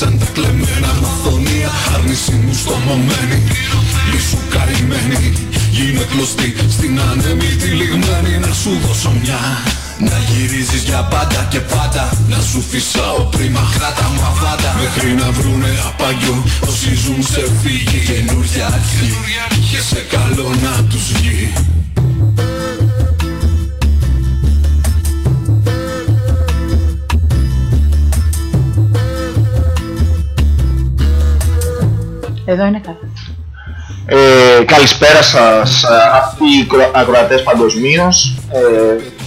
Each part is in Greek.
Άλλαξαν τα κλεμμένα μαθονία Άρνηση μου στομωμένη Λύσου καημένη Γίνε κλωστή στην ανέμη λιγμένη. Να σου δώσω μια να γυρίζεις για πάντα και πάντα. Να σου φυσάω πρίμα κράτα μου αβάντα Μέχρι να βρουνε απαγιό Όσοι ζουν σε φύγη Καινούρια αρχή Και σε καλό να τους βγει Εδώ είναι κάτι. Ε, καλησπέρα σας αυτοί οι ακροατές παγκοσμίως ε,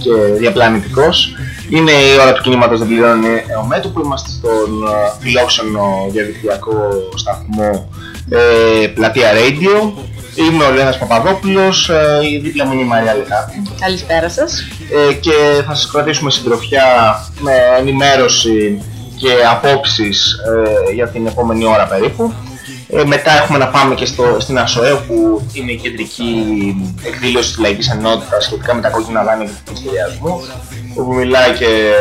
και διαπλανητικός. Είναι η ώρα του κινήματος δεν πληρώνει ο μέτωπο. Είμαστε στον ε, φιλόξενο διαδικτυακό σταθμό ε, Πλατεία Radio. Είμαι ο Λένας Παπαδόπουλος, ε, η δίπλα μου είναι η Μαρία Λεχάκη. Καλησπέρα σας. Ε, και θα σας κρατήσουμε συντροφιά με ενημέρωση και απόψεις ε, για την επόμενη ώρα περίπου. Ε, μετά έχουμε να πάμε και στο, στην ΑΣΟΕ που είναι η κεντρική εκδήλωση της Λαϊκής Ενότητας σχετικά με τα κόκκινα δάνεια και του σχεδιασμού όπου μιλάει και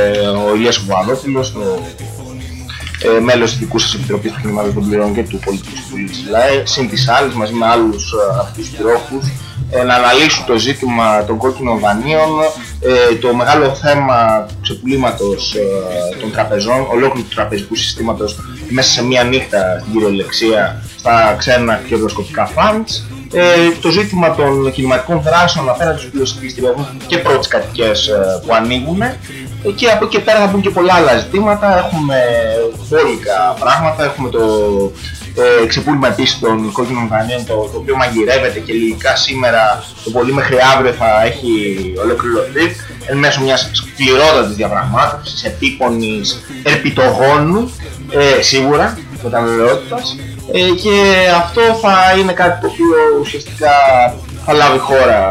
ο Ηλίας Κουβαδόπουλος, το ε, μέλος της δικού σας Επιτροπής του Κινήματος των Πληρών και του Πολιτικού Συμβουλίου της ΛΑΕ, συν της άλλης μαζί με άλλους ε, αυτούς τους τρόφους ε, να αναλύσουν το ζήτημα των κόκκινων δανείων, ε, το μεγάλο θέμα του ξεπουλήματος ε, των τραπεζών, ολόκληρου του τραπεζικού συστήματος μέσα σε μία νύχτα στην κυριολεξία στα ξένα κερδοσκοπικά funds, το ζήτημα των κινηματικών δράσεων απέναντι στους πλειοσκευιστηριασμούς και πρώτες κατοικίες που ανοίγουν και από εκεί πέρα θα μπουν και πολλά άλλα ζητήματα. Έχουμε μπόλικα πράγματα, έχουμε το ε, ξεπούλημα επίσης των κόκκινων δανείων το, το οποίο μαγειρεύεται και λογικά σήμερα το πολύ μέχρι αύριο θα έχει ολοκληρωθεί εν μέσω μιας σκληρότατης διαπραγμάτευσης, επίπονης, ερπιτογόνου ε, σίγουρα μεταβεβαιότητας ε, και αυτό θα είναι κάτι το οποίο ουσιαστικά θα λάβει χώρα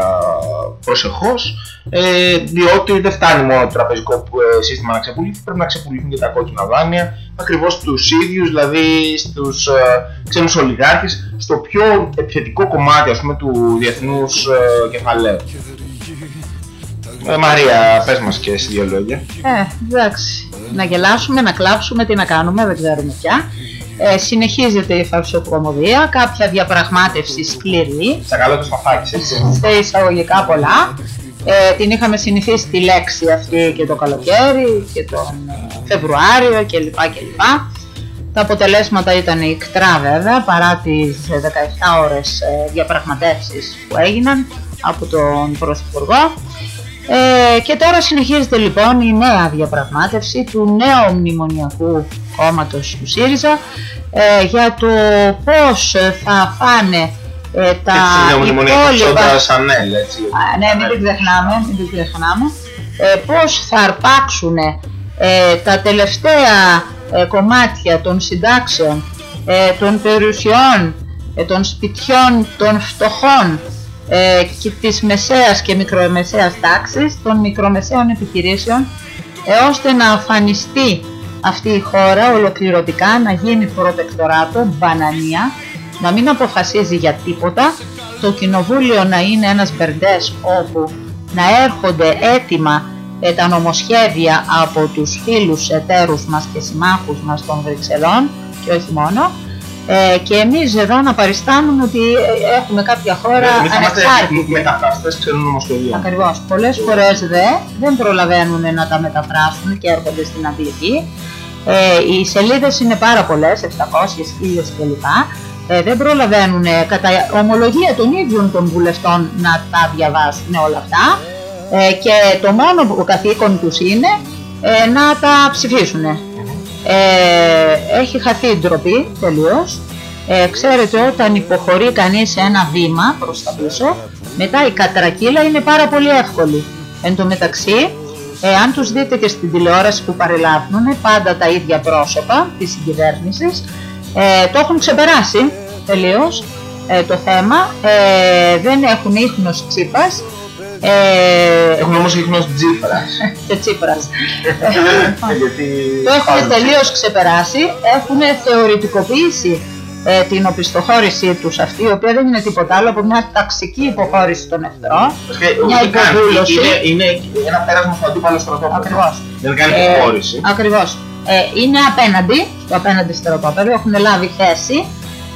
προσεχώς ε, διότι δεν φτάνει μόνο το τραπεζικό ε, σύστημα να ξεπουλήσει, πρέπει να ξεπουλήσουν και τα κόκκινα δάνεια ακριβώς στους ίδιους, δηλαδή στους ε, ξένους ολιγάρχες, στο πιο επιθετικό κομμάτι ας πούμε, του διεθνούς ε, κεφαλαίου. Ε, Μαρία, πες μας και εσύ δύο λόγια. Ε, εντάξει. Να γελάσουμε, να κλάψουμε, τι να κάνουμε, δεν ξέρουμε πια. Ε, συνεχίζεται η φαρσοκομωδία, κάποια διαπραγμάτευση σκληρή. Στα καλά του παπάκι, έτσι. Σε εισαγωγικά πολλά. Ε, την είχαμε συνηθίσει τη λέξη αυτή και το καλοκαίρι και τον Φεβρουάριο κλπ. κλπ. Τα αποτελέσματα ήταν ικτρά βέβαια παρά τις 17 ώρες ε, διαπραγματεύσεις που έγιναν από τον Πρωθυπουργό. Ε, και τώρα συνεχίζεται λοιπόν η νέα διαπραγμάτευση του νέου μνημονιακού κόμματος του ΣΥΡΙΖΑ ε, για το πώς θα φάνε ε, τα υπόλοιπα... Σανέλ, έτσι. Α, ναι, μην την ξεχνάμε, μην την ξεχνάμε. Ε, πώς θα αρπάξουν ε, τα τελευταία ε, κομμάτια των συντάξεων, ε, των περιουσιών, ε, των σπιτιών των φτωχών και της μεσαίας και μικρομεσαίας τάξης, των μικρομεσαίων επιχειρήσεων, ώστε να αφανιστεί αυτή η χώρα ολοκληρωτικά, να γίνει προτεκτοράτο, μπανανία, να μην αποφασίζει για τίποτα, το κοινοβούλιο να είναι ένας μπερντές όπου να έρχονται έτοιμα ε, τα νομοσχέδια από τους φίλους εταίρους μας και συμμάχους μας των Βρυξελών και όχι μόνο ε, και εμείς εδώ να παριστάνουμε ότι ε, έχουμε κάποια χώρα ναι, ανεξάρτητη. μεταφραστές ξένων νομοσχεδίων. Ακριβώς. Πολλές φορές δε, δεν προλαβαίνουν να τα μεταφράσουν και έρχονται στην Αγγλική. Ε, οι σελίδες είναι πάρα πολλές, 700, 1000 κλπ ε, δεν προλαβαίνουν κατά ομολογία των ίδιων των βουλευτών να τα διαβάσουν όλα αυτά ε, και το μόνο που καθήκον τους είναι ε, να τα ψηφίσουν. Ε, έχει χαθεί η ντροπή τελείως. Ε, ξέρετε όταν υποχωρεί κανείς ένα βήμα προς τα πίσω μετά η κατρακύλα είναι πάρα πολύ εύκολη. Εν τω μεταξύ, ε, αν τους δείτε και στην τηλεόραση που παρελάβουν πάντα τα ίδια πρόσωπα της συγκυβέρνησης ε, το έχουν ξεπεράσει τελείως ε, το θέμα, ε, δεν έχουν ίχνος τσίπας. Ε, έχουν όμως ίχνος τσίπρας. και τσίπρας. το έχουν τελείως ξεπεράσει, έχουν θεωρητικοποιήσει ε, την οπισθοχώρησή τους αυτή, η οποία δεν είναι τίποτα άλλο από μια ταξική υποχώρηση των εχθρών, μια υποβούλωση. Είναι, είναι ένα πέρασμα στο αντίπαλο στρατόπεδο. Ακριβώς. Δεν κάνει υποχώρηση. ακριβώς. Ε, είναι απέναντι, στο απέναντι στεροπόπεδο, έχουν λάβει θέση.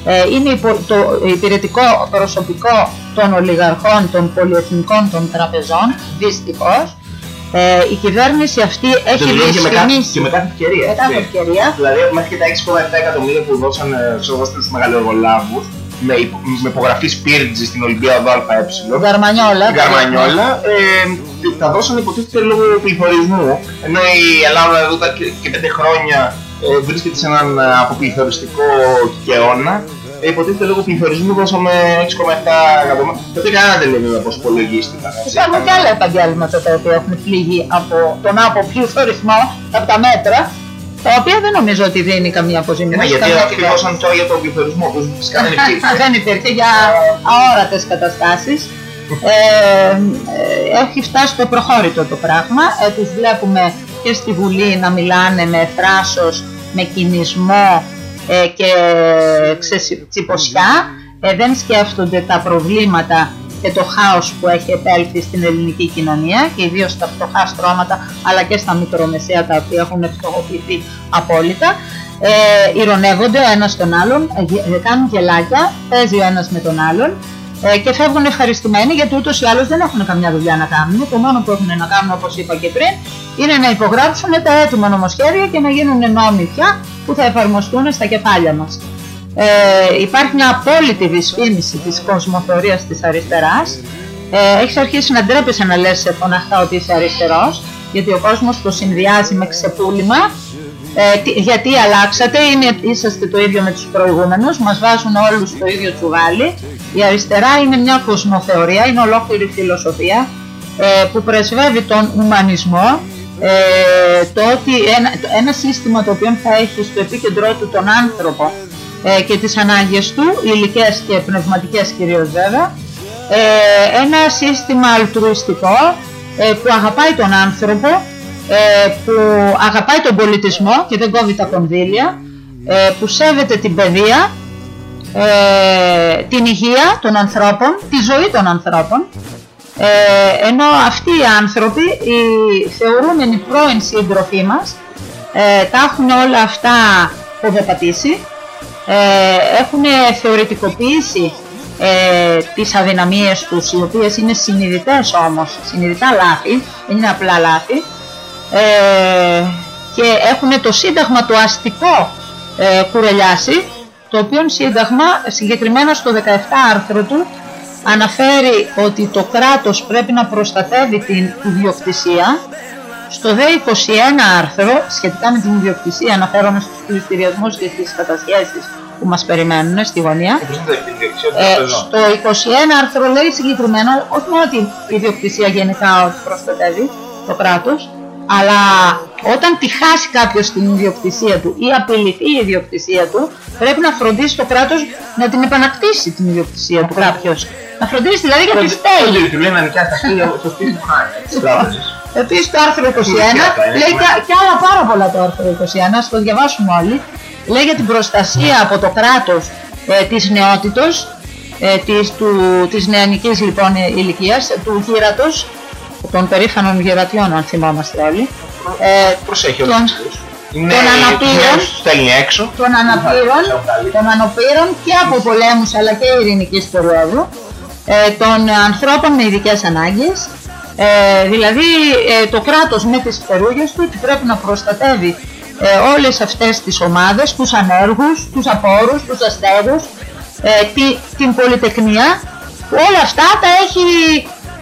Ε, είναι υπο, το υπηρετικό προσωπικό των ολιγαρχών, των πολυεθνικών των τραπεζών, δυστυχώς. Ε, η κυβέρνηση αυτή έχει δυσφημίσει και με κάθε ευκαιρία. Με κάθε ευκαιρία. Δηλαδή μέχρι και τα 6,7 εκατομμύρια που δώσαν στους μεγαλοεργολάβους με, με υπογραφή Σπίρτζη στην Ολυμπίαδο ΑΕ. Γαρμανιόλα. Γαρμανιόλα. Ε, τα δώσαν υποτίθεται λόγω πληθωρισμού. Ενώ η Ελλάδα εδώ και πέντε χρόνια ε, βρίσκεται σε έναν αποπληθωριστικό καιώνα. Ε, υποτίθεται λόγω πληθωρισμού δώσαμε 6,7 εκατομμύρια. Τότε κανένα δεν λέει πώ υπολογίστηκαν. Υπάρχουν και άλλα επαγγέλματα τα οποία έχουν πληγεί από τον αποπληθωρισμό από τα μέτρα τα οποία δεν νομίζω ότι δίνει καμία αποζημίωση. Ναι, γιατί ακριβώς αν τώρα για τον πληθωρισμό τους φυσικά δεν υπήρχε. δεν υπήρχε για αόρατες καταστάσεις. Ε, ε, έχει φτάσει το προχώρητο το πράγμα. Ε, τους βλέπουμε και στη Βουλή να μιλάνε με θράσος, με κινησμό ε, και ξετσιποσιά. Ε, δεν σκέφτονται τα προβλήματα και το χάος που έχει επέλθει στην ελληνική κοινωνία και ιδίως στα φτωχά στρώματα αλλά και στα μικρομεσαία τα οποία έχουν φτωχοποιηθεί απόλυτα. Ε, ηρωνεύονται ο ένας τον άλλον, ε, κάνουν γελάκια, παίζει ο ένας με τον άλλον ε, και φεύγουν ευχαριστημένοι γιατί ούτως ή άλλως δεν έχουν καμιά δουλειά να κάνουν. Το μόνο που έχουν να κάνουν όπως είπα και πριν είναι να υπογράψουν τα έτοιμα νομοσχέδια και να γίνουν νόμοι πια που θα εφαρμοστούν στα κεφάλια μας ε, υπάρχει μια απόλυτη δυσφήμιση της κοσμοθεωρίας της αριστεράς. Ε, έχεις αρχίσει να ντρέπεσαι να λες φωναχτά ότι είσαι αριστερός, γιατί ο κόσμος το συνδυάζει με ξεπούλημα. Ε, γιατί αλλάξατε, είναι, είσαστε το ίδιο με τους προηγούμενους, μας βάζουν όλους το ίδιο τσουβάλι. Η αριστερά είναι μια κοσμοθεωρία, είναι ολόκληρη φιλοσοφία ε, που πρεσβεύει τον ουμανισμό, ε, το ότι ένα, ένα σύστημα το οποίο θα έχει στο επίκεντρό του τον άνθρωπο ε, και τις ανάγκες του, υλικές και πνευματικές κυρίως βέβαια, ε, ένα σύστημα αλτρουιστικό ε, που αγαπάει τον άνθρωπο, που αγαπάει τον πολιτισμό και δεν κόβει τα κονδύλια, που σέβεται την παιδεία, την υγεία των ανθρώπων, τη ζωή των ανθρώπων, ενώ αυτοί οι άνθρωποι, οι θεωρούμενοι πρώην σύντροφοί μας, τα έχουν όλα αυτά ποδοπατήσει. ε, έχουν θεωρητικοποιήσει ε, τις αδυναμίες τους, οι οποίες είναι συνειδητές όμως, συνειδητά λάθη, δεν είναι απλά λάθη, ε, και έχουν το σύνταγμα το αστικό ε, κουρελιάσει, το οποίο σύνταγμα συγκεκριμένα στο 17 άρθρο του αναφέρει ότι το κράτος πρέπει να προστατεύει την ιδιοκτησία στο ΔΕ21 άρθρο, σχετικά με την ιδιοκτησία, αναφέρομαι στους πληστηριασμούς και στις κατασχέσεις που μας περιμένουν στη γωνία. Ε, στο 21 άρθρο λέει συγκεκριμένα όχι μόνο ότι η ιδιοκτησία γενικά προστατεύει το κράτος, αλλά όταν τη χάσει κάποιος την ιδιοκτησία του ή απειληθεί η ιδιοκτησία του, πρέπει να φροντίσει το κράτος να την επανακτήσει την ιδιοκτησία του κάποιος. Να φροντίσει δηλαδή για τη στέγη. Επίσης το άρθρο 21 λέει και άλλα πάρα πολλά το άρθρο 21, ας το διαβάσουμε όλοι. Λέει για την προστασία από το κράτος ε, της νεότητος, ε, της, του, της νεανικής λοιπόν ηλικίας, του γύρατος, των περήφανων γερατιών αν θυμόμαστε όλοι. Ε, Προσέχει τον, των αναπήρων, έξω. των αναπήρων, των αναπήρων και από πολέμους αλλά και ειρηνικής περίοδου, ε, των ανθρώπων με ειδικές ανάγκες, ε, δηλαδή ε, το κράτος με τις φερούγες του πρέπει να προστατεύει ε, όλες αυτές τις ομάδες, τους ανέργους, τους απόρους, τους αστέγους, ε, τη, την πολυτεχνία, όλα αυτά τα έχει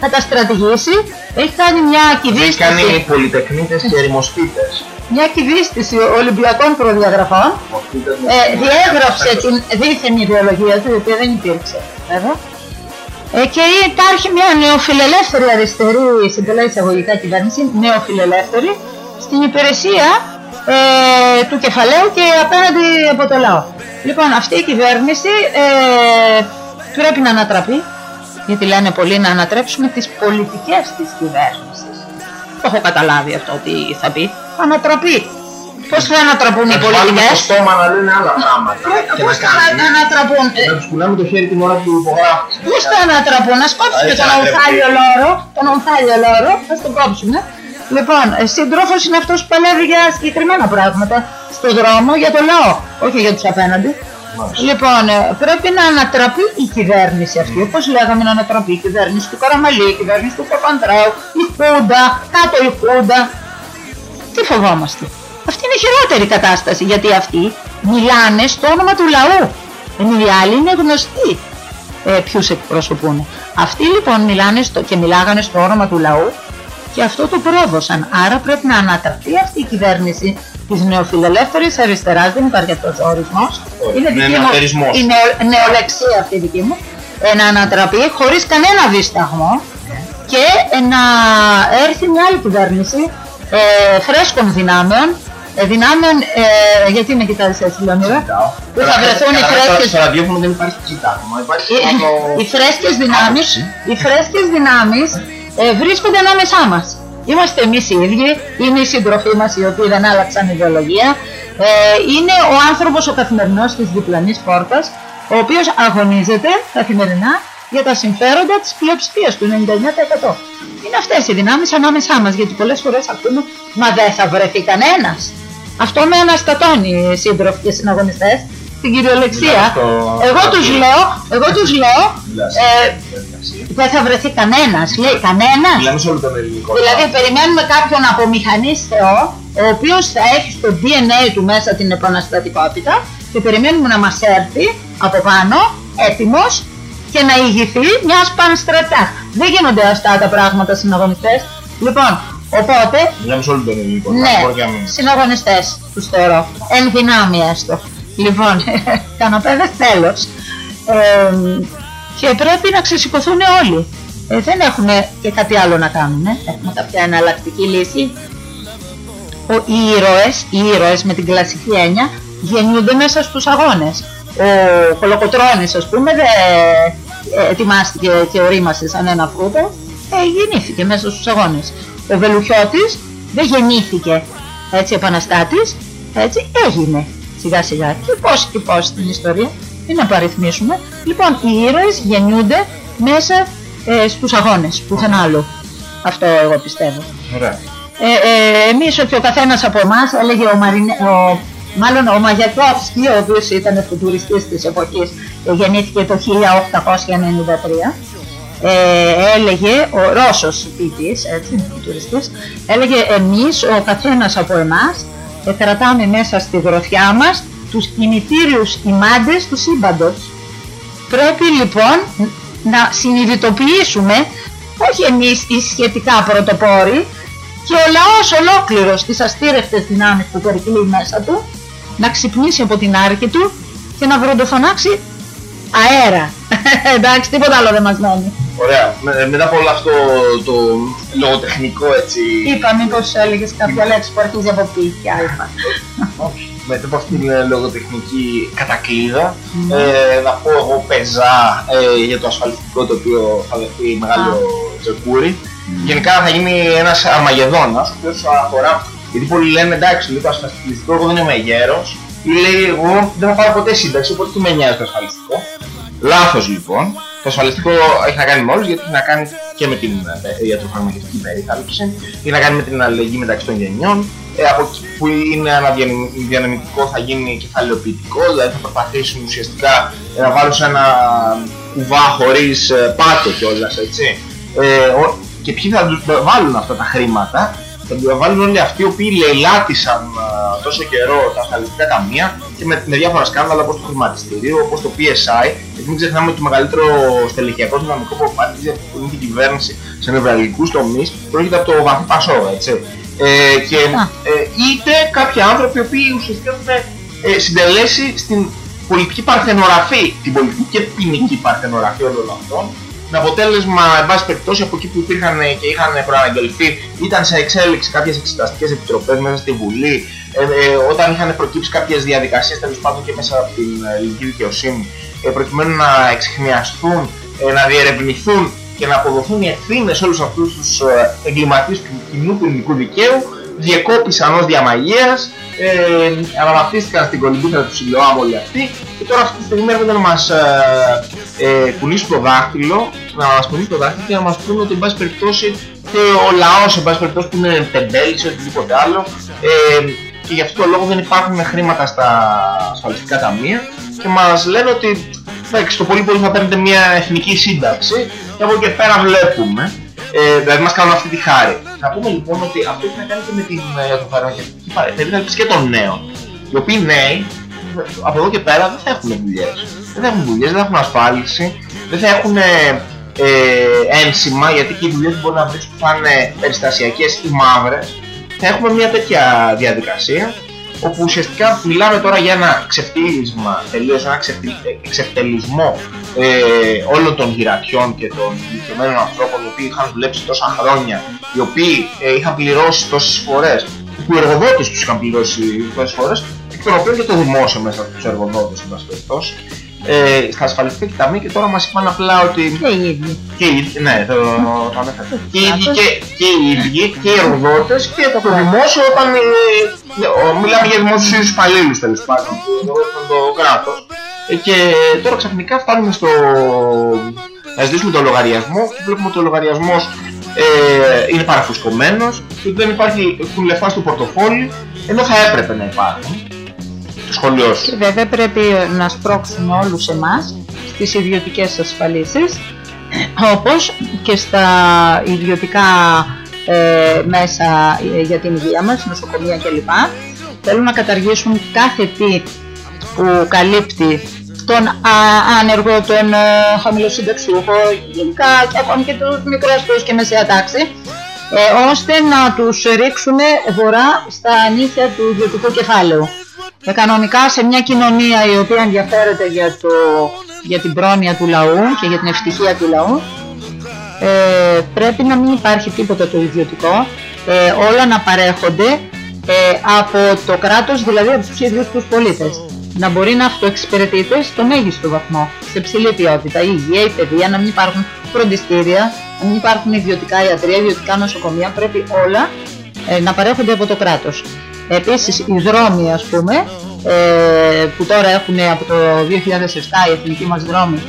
καταστρατηγήσει, έχει κάνει μια κυβίστηση. Έχει κάνει πολυτεχνίτες και ερημοστήτες. Μια κυβίστηση Ολυμπιακών προδιαγραφών, ε, διέγραψε την δίθεν ιδεολογία του, η οποία δεν υπήρξε βέβαια, ε, και υπάρχει μια νεοφιλελεύθερη αριστερή, συντελά εισαγωγικά κυβέρνηση, νεοφιλελεύθερη, στην υπηρεσία ε, του κεφαλαίου και απέναντι από το λαό. Λοιπόν, αυτή η κυβέρνηση ε, πρέπει να ανατραπεί, γιατί λένε πολλοί να ανατρέψουμε τις πολιτικές της κυβέρνησης. Το έχω καταλάβει αυτό ότι θα πει. Ανατραπεί. Πώς θα ανατραπούν οι πολιτικές; Στο στόμα να λένε άλλα πράγματα. Πώς θα ανατραπούν; Να τους πουλάμε το χέρι την ώρα του υπογράφου. Πώς θα ανατραπούν; Να σκόψουμε τον ομφάλιο λόρο. Τον ομφάλιο λόρο. Θα τον κόψουμε. Λοιπόν, ε, σύντροφος είναι αυτός που παλεύει για συγκεκριμένα πράγματα στο δρόμο για το λαό, όχι για τους απέναντι. Μάλιστα. Λοιπόν, ε, πρέπει να ανατραπεί η κυβέρνηση αυτή, όπως λέγαμε να ανατραπεί η κυβέρνηση του Καραμαλή, η κυβέρνηση του Παπανδρέου, η Χούντα, κάτω η Χούντα. Τι φοβόμαστε; Αυτή είναι η χειρότερη κατάσταση, γιατί αυτοί μιλάνε στο όνομα του λαού. Ενώ οι άλλοι είναι γνωστοί ε, ποιους εκπροσωπούν. Αυτοί λοιπόν μιλάνε στο, και μιλάγανε στο όνομα του λαού και αυτό το πρόδωσαν. Άρα πρέπει να ανατραπεί αυτή η κυβέρνηση της νεοφιλελεύθερης αριστεράς, δεν υπάρχει αυτός ο ορισμός. Όχι, Είναι είναι δική μου, νεοτερισμός. η νεο- νεολεξία αυτή δική μου. Ε, να ανατραπεί χωρίς κανένα δισταγμό και ε, να έρθει μια άλλη κυβέρνηση ε, φρέσκων δυνάμεων, ε, δυνάμεων, ε, γιατί με κοιτάζεις έτσι Λεωνίδα, που θα βρεθούν οι φρέσκες Στο ραδιόφωνο δεν υπάρχει κοιτάγμα, υπάρχει οι, μόνο... οι φρέσκες δυνάμεις, άποψη. οι φρέσκες δυνάμεις ε, βρίσκονται ανάμεσά μας. Είμαστε εμείς οι ίδιοι, είναι οι σύντροφοί μας οι οποίοι δεν άλλαξαν ιδεολογία, ε, είναι ο άνθρωπος ο καθημερινός της διπλανής πόρτας, ο οποίος αγωνίζεται καθημερινά για τα συμφέροντα της πλειοψηφίας του 99%. Είναι αυτές οι δυνάμεις ανάμεσά μας, γιατί πολλές φορές ακούμε «Μα δεν θα βρεθεί κανένας». Αυτό με αναστατώνει σύντροφοι και συναγωνιστές, στην κυριολεξία. Μιλάμε στο- Εγώ τους λέω, εγώ τους λέω, Μιλάς ε, στην διαδικασία. δεν θα βρεθεί κανένας, λέει κανένας. Μιλάμε σε όλο τον ελληνικό. Δηλαδή περιμένουμε κάποιον από μηχανής Θεό, ο οποίος θα έχει στο DNA του μέσα την επαναστατικότητα και περιμένουμε να μας έρθει από πάνω, έτοιμος και να ηγηθεί μιας πανστρατάς. Δεν γίνονται αυτά τα πράγματα συναγωνιστές. Λοιπόν, οπότε Μιλάμε σε όλο τον ελληνικό. ναι, Μπορεί και να μην- συναγωνιστές τους θεωρώ. Εν δυνάμει έστω. Λοιπόν, καναπέδες τέλος. Ε, και πρέπει να ξεσηκωθούν όλοι. Ε, δεν έχουν και κάτι άλλο να κάνουν. Έχουμε κάποια εναλλακτική λύση. Ο, οι ήρωες, οι ήρωες με την κλασική έννοια γεννιούνται μέσα στους αγώνες. Ο Κολοκοτρώνης ας πούμε δεν ε, ετοιμάστηκε και ορίμασε σαν ένα φρούτο, ε, γεννήθηκε μέσα στους αγώνες. Ο Βελουχιώτης δεν γεννήθηκε έτσι επαναστάτης, έτσι έγινε σιγά σιγά και πώς και πώς στην ιστορία, μην απαριθμίσουμε. Λοιπόν, οι ήρωες γεννιούνται μέσα ε, στους αγώνες, πουθενά άλλου. Αυτό εγώ πιστεύω. Ωραία. Ε, ε, εμείς ότι ο καθένας από εμάς έλεγε ο, Μαρινέ, ο μάλλον ο Μαγιακόφσκι, ο οποίος ήταν φουτουριστής της εποχής, ε, γεννήθηκε το 1893, ε, έλεγε, ο Ρώσος ποιητής, έτσι, φουτουριστής, έλεγε εμείς, ο καθένας από εμάς, ε, κρατάμε μέσα στη γροθιά μας τους κινητήριους ημάντες του σύμπαντος. Πρέπει λοιπόν να συνειδητοποιήσουμε, όχι εμείς οι σχετικά πρωτοπόροι, και ο λαός ολόκληρος τις αστήρευτες δυνάμεις που περικλεί μέσα του, να ξυπνήσει από την άρκη του και να βροντοφωνάξει αέρα. Εντάξει, τίποτα άλλο δεν μας μένει. Ωραία. Με- μετά από όλο αυτό το λογοτεχνικό έτσι. Είπα μήπως έλεγες κάποια λέξη που αρχίζει από π και α. Όχι. Μετά από αυτήν την ε, λογοτεχνική κατακλείδα, Ναι. ε, να πω εγώ πεζά ε, για το ασφαλιστικό το οποίο θα δεχτεί μεγάλο τζεκούρι. Γενικά θα γίνει ένας αρμαγεδόνας, ο οποίος αφορά, γιατί πολλοί λένε εντάξει, λέει το ασφαλιστικό, εγώ δεν είμαι γέρος, ή λέει εγώ δεν θα πάρω ποτέ σύνταξη, οπότε τι με νοιάζει το ασφαλιστικό. Λάθος λοιπόν. Το ασφαλιστικό έχει να κάνει με όλους γιατί έχει να κάνει και με την ε, ιατροφαρμακευτική περίθαλψη, έχει να κάνει με την αλληλεγγύη μεταξύ των γενιών. Ε, από εκεί που είναι αναδιανεμητικό θα γίνει κεφαλαιοποιητικό, δηλαδή θα προσπαθήσουν ουσιαστικά ε, να βάλουν σε ένα κουβά χωρίς ε, πάτο κιόλας, έτσι. Ε, ο- και ποιοι θα τους βάλουν αυτά τα χρήματα, θα τους βάλουν όλοι αυτοί οι οποίοι λαιλάτισαν α, τόσο καιρό τα ασφαλιστικά ταμεία και με, με διάφορα σκάνδαλα όπως το χρηματιστήριο, όπως το PSI, γιατί μην ξεχνάμε ότι το μεγαλύτερος στελεχειακός δυναμικό που απάντησε αυτή την κυβέρνηση σε νευραλικούς τομείς πρόκειται από το βαθύ Πασό, έτσι. Ε, και Α. ε, είτε κάποιοι άνθρωποι οι οποίοι ουσιαστικά έχουν ε, συντελέσει στην πολιτική παρθενογραφή, την πολιτική και ποινική παρθενογραφή όλων αυτών, με αποτέλεσμα, εν πάση περιπτώσει, από εκεί που υπήρχαν και είχαν προαναγγελθεί, ήταν σε εξέλιξη κάποιες εξεταστικές επιτροπές μέσα στη Βουλή, ε, ε, όταν είχαν προκύψει κάποιες διαδικασίες τέλος πάντων και μέσα από την ε, ελληνική δικαιοσύνη, ε, προκειμένου να εξηχνιαστούν, ε, να διερευνηθούν και να αποδοθούν οι ευθύνες σε όλους αυτούς τους ε, εγκληματίες του κοινού του ελληνικού δικαίου, διεκόπησαν ως διαμαγείας, ε, αναβαπτίστηκαν στην κολυμπήθρα του Σιλοάμ όλοι αυτοί και τώρα αυτή τη στιγμή έρχονται να μας ε, ε, κουνήσουν το δάχτυλο, να μας κουνήσουν το δάχτυλο και να μας πούνε ότι εν πάση περιπτώσει και ο λαός, εν πάση περιπτώσει, που είναι τεμπέλης ή οτιδήποτε άλλο ε, και γι' αυτό το λόγο δεν υπάρχουν χρήματα στα ασφαλιστικά ταμεία και μας λένε ότι εντάξει, το πολύ πολύ θα παίρνετε μια εθνική σύνταξη και από εκεί πέρα βλέπουμε ε, δηλαδή μας κάνουν αυτή τη χάρη. Θα πούμε λοιπόν ότι αυτό έχει να κάνει και με την ε, το φαρμακευτική περίθαλψη και των νέων. Οι οποίοι νέοι από εδώ και πέρα δεν θα έχουν δουλειές. Δεν θα έχουν δουλειές, δεν θα έχουν ασφάλιση, δεν θα έχουν ε, ε, ένσημα γιατί και οι δουλειές μπορεί να βρεις που θα είναι περιστασιακές ή μαύρες. Θα έχουμε μια τέτοια διαδικασία όπου ουσιαστικά μιλάμε τώρα για ένα ξεφτύλισμα, τελείως ένα ξεφτελισμό ε, όλων των γυρατιών και των ηλικιωμένων ανθρώπων οι οποίοι είχαν δουλέψει τόσα χρόνια, οι οποίοι ε, είχαν πληρώσει τόσες φορές, που οι εργοδότες τους είχαν πληρώσει τόσες φορές, εκ των οποίων και το δημόσιο μέσα από τους εργοδότες, εν πάση περιπτώσει, ε, στα ασφαλιστικά ταμεία και τώρα μας είπαν απλά ότι... Και οι ίδιοι. Και οι ίδιοι, ναι, το, το ανέφερα. Και οι ίδιοι και, και οι ίδιοι και οι εργοδότες και το δημόσιο όταν... Ε, μιλάμε για δημόσιους υπαλλήλους τέλος πάντων, το κράτος. Ε, και τώρα ξαφνικά φτάνουμε στο... Να ζητήσουμε το λογαριασμό και βλέπουμε ότι ο λογαριασμός ε, είναι παραφουσκωμένος και δεν υπάρχει, έχουν λεφτά στο πορτοφόλι ενώ θα έπρεπε να υπάρχουν σχολείο Και βέβαια πρέπει να σπρώξουμε όλους εμάς στις ιδιωτικές ασφαλίσεις όπως και στα ιδιωτικά ε, μέσα ε, για την υγεία μας, νοσοκομεία κλπ. Θέλουν να καταργήσουν κάθε τι που καλύπτει τον άνεργο, τον ε, χαμηλοσυνταξιούχο, γενικά και ακόμη και τους μικρούς και μεσαία τάξη, ε, ώστε να τους ρίξουν βορρά στα νύχια του ιδιωτικού κεφάλαιου. Ε, κανονικά σε μια κοινωνία η οποία ενδιαφέρεται για, το, για την πρόνοια του λαού και για την ευτυχία του λαού ε, πρέπει να μην υπάρχει τίποτα το ιδιωτικό, ε, όλα να παρέχονται ε, από το κράτος, δηλαδή από τους ίδιους τους πολίτες. Να μπορεί να αυτοεξυπηρετείται στο μέγιστο βαθμό, σε ψηλή ποιότητα, η υγεία, η παιδεία, να μην υπάρχουν φροντιστήρια, να μην υπάρχουν ιδιωτικά ιατρία, ιδιωτικά νοσοκομεία, πρέπει όλα ε, να παρέχονται από το κράτος. Επίσης οι δρόμοι ας πούμε ε, που τώρα έχουν από το 2007 οι εθνικοί μας δρόμοι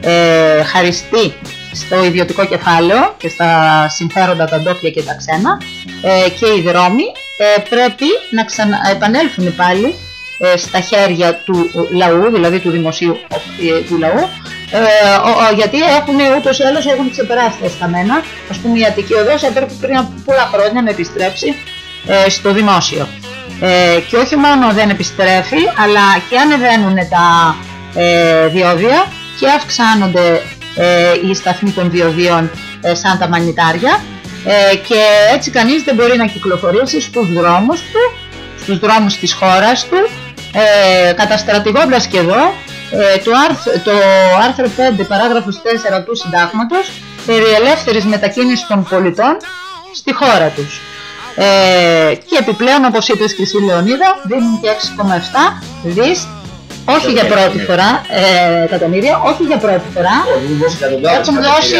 ε, χαριστεί στο ιδιωτικό κεφάλαιο και στα συμφέροντα τα ντόπια και τα ξένα ε, και οι δρόμοι ε, πρέπει να ξανα, επανέλθουν πάλι ε, στα χέρια του λαού, δηλαδή του δημοσίου του λαού γιατί έχουν ούτως ή άλλως έχουν ξεπεράσει τα σταμένα. Ας πούμε η Αττική Οδός έπρεπε πριν από πολλά χρόνια να επιστρέψει στο δημόσιο ε, και όχι μόνο δεν επιστρέφει αλλά και ανεβαίνουν τα ε, διόδια και αυξάνονται ε, οι σταθμοί των διοδίων ε, σαν τα μανιτάρια ε, και έτσι κανείς δεν μπορεί να κυκλοφορήσει στους δρόμους του, στους δρόμους της χώρας του ε, καταστρατηγώντας και εδώ το, άρθρο, το άρθρο 5 παράγραφος 4 του συντάγματος περί ελεύθερης μετακίνησης των πολιτών στη χώρα τους. Ε, και επιπλέον όπως είπες και εσύ Λεωνίδα δίνουν και 6,7 δις όχι για πρώτη φορά ε, εκατομμύρια, όχι για πρώτη φορά. Έχουν δώσει,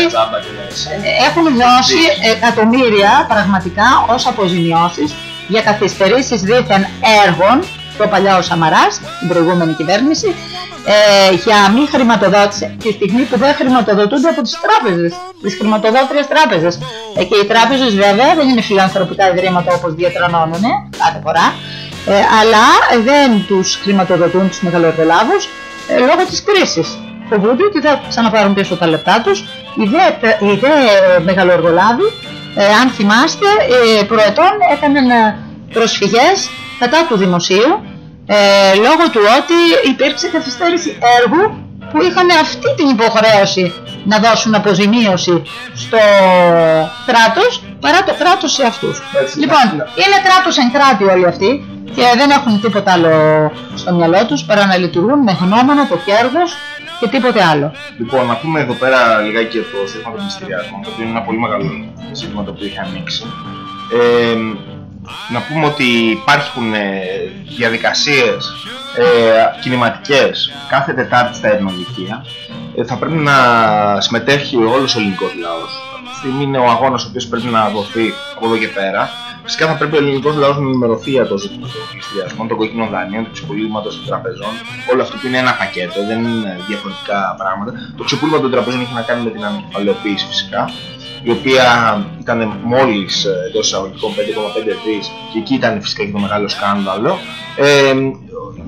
έχουν δώσει εκατομμύρια πραγματικά ως αποζημιώσεις για καθυστερήσεις δίθεν έργων το παλιά ο Σαμαράς, την προηγούμενη κυβέρνηση, ε, για μη χρηματοδότηση τη στιγμή που δεν χρηματοδοτούνται από τις τράπεζες, τις χρηματοδότριες τράπεζες. Ε, και οι τράπεζες βέβαια δεν είναι φιλανθρωπικά ιδρύματα όπως διατρανώνουν κάθε φορά, ε, αλλά δεν τους χρηματοδοτούν τους μεγαλοεργολάβους ε, λόγω της κρίσης. Φοβούνται ότι θα ξαναπάρουν πίσω τα λεπτά τους. Οι δε, οι δε μεγαλοεργολάβοι, ε, αν θυμάστε, ε, προετών έκαναν ε, προσφυγές κατά του δημοσίου ε, λόγω του ότι υπήρξε καθυστέρηση έργου που είχαν αυτή την υποχρέωση να δώσουν αποζημίωση στο κράτος παρά το κράτος σε αυτούς. λοιπόν, είναι κράτος εν κράτη όλοι αυτοί και δεν έχουν τίποτα άλλο στο μυαλό τους παρά να λειτουργούν με γνώμονα το κέρδος και τίποτε άλλο. Λοιπόν, να πούμε εδώ πέρα λιγάκι για το σύστημα των μυστηριασμών, το οποίο είναι ένα πολύ μεγάλο σύστημα το οποίο έχει ανοίξει. Ε, να πούμε ότι υπάρχουν ε, διαδικασίες ε, κινηματικές κάθε Τετάρτη στα Ερμανδικεία. Ε, θα πρέπει να συμμετέχει όλος ο ελληνικός λαός. Αυτή είναι ο αγώνας ο οποίος πρέπει να δοθεί από εδώ και πέρα. Φυσικά θα πρέπει ο ελληνικός λαός να ενημερωθεί για το ζήτημα των πληστηριασμών, των κόκκινων δανείων, του ξεπουλήματος των τραπεζών. Όλο αυτό που είναι ένα πακέτο, δεν είναι διαφορετικά πράγματα. Το ξεπούλημα των τραπεζών έχει να κάνει με την ανακεφαλαιοποίηση φυσικά. Η οποία ήταν μόλις ε, εντός εισαγωγικών 5,5 δις και εκεί ήταν φυσικά και το μεγάλο σκάνδαλο ε,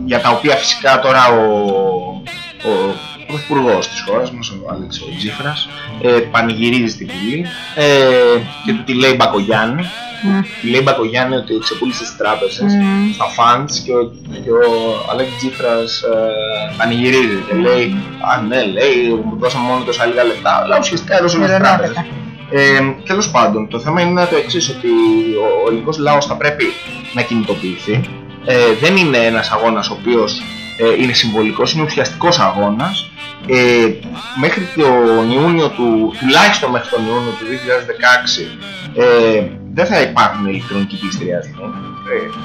για τα οποία φυσικά τώρα ο, ο πρωθυπουργός της χώρας μας, ο Άλεξ ο Τζίφρας, ε, πανηγυρίζει στην Βουλή ε, και του τη λέει Μπακογιάννη Mm. Λέει Μπακογιάννη ότι ξεπούλησε τις τράπεζες mm. στα funds και ο, και ο Αλέξη Τζίφρας ε, πανηγυρίζει και λέει «Α ναι, λέει, μου δώσαμε μόνο τόσα λίγα λεφτά, αλλά ουσιαστικά έδωσε τις τράπεζες». Ε, Τέλος πάντων, το θέμα είναι το εξής: ότι ο, ο ελληνικός λαός θα πρέπει να κινητοποιηθεί. Ε, δεν είναι ένας αγώνας ο οποίος ε, είναι συμβολικός, είναι ουσιαστικός αγώνας. Ε, μέχρι τον Ιούνιο του, τουλάχιστον μέχρι τον Ιούνιο του 2016 ε, δεν θα υπάρχουν ηλεκτρονικοί πληστηριασμοί ε,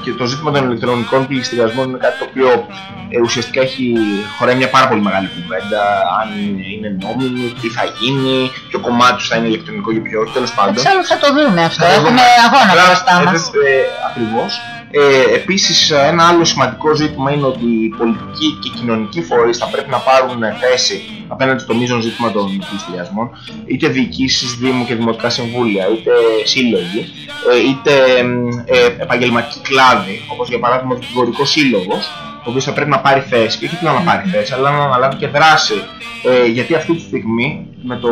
και το ζήτημα των ηλεκτρονικών πληστηριασμών είναι κάτι το οποίο ε, ουσιαστικά έχει χωράει μια πάρα πολύ μεγάλη κουβέντα αν είναι νόμιμο, τι θα γίνει, ποιο κομμάτι τους θα είναι ηλεκτρονικό και ποιο όχι, τέλος πάντων. Εξάλλου θα το δούμε αυτό, έχουμε αγώνα μπροστά μας. Ε, ακριβώς. Ε, επίσης ένα άλλο σημαντικό ζήτημα είναι ότι οι πολιτικοί και οι κοινωνικοί φορείς θα πρέπει να πάρουν θέση απέναντι στο μείζον ζήτημα των πληστηριασμών είτε διοικήσεις, δήμου και δημοτικά συμβούλια, είτε σύλλογοι, ε, είτε ε, επαγγελματικοί κλάδοι, όπως για παράδειγμα ο δικηγορικός σύλλογος, ο οποίος θα πρέπει να πάρει θέση και όχι απλά να πάρει θέση, αλλά να αναλάβει και δράση. Ε, γιατί αυτή τη στιγμή με το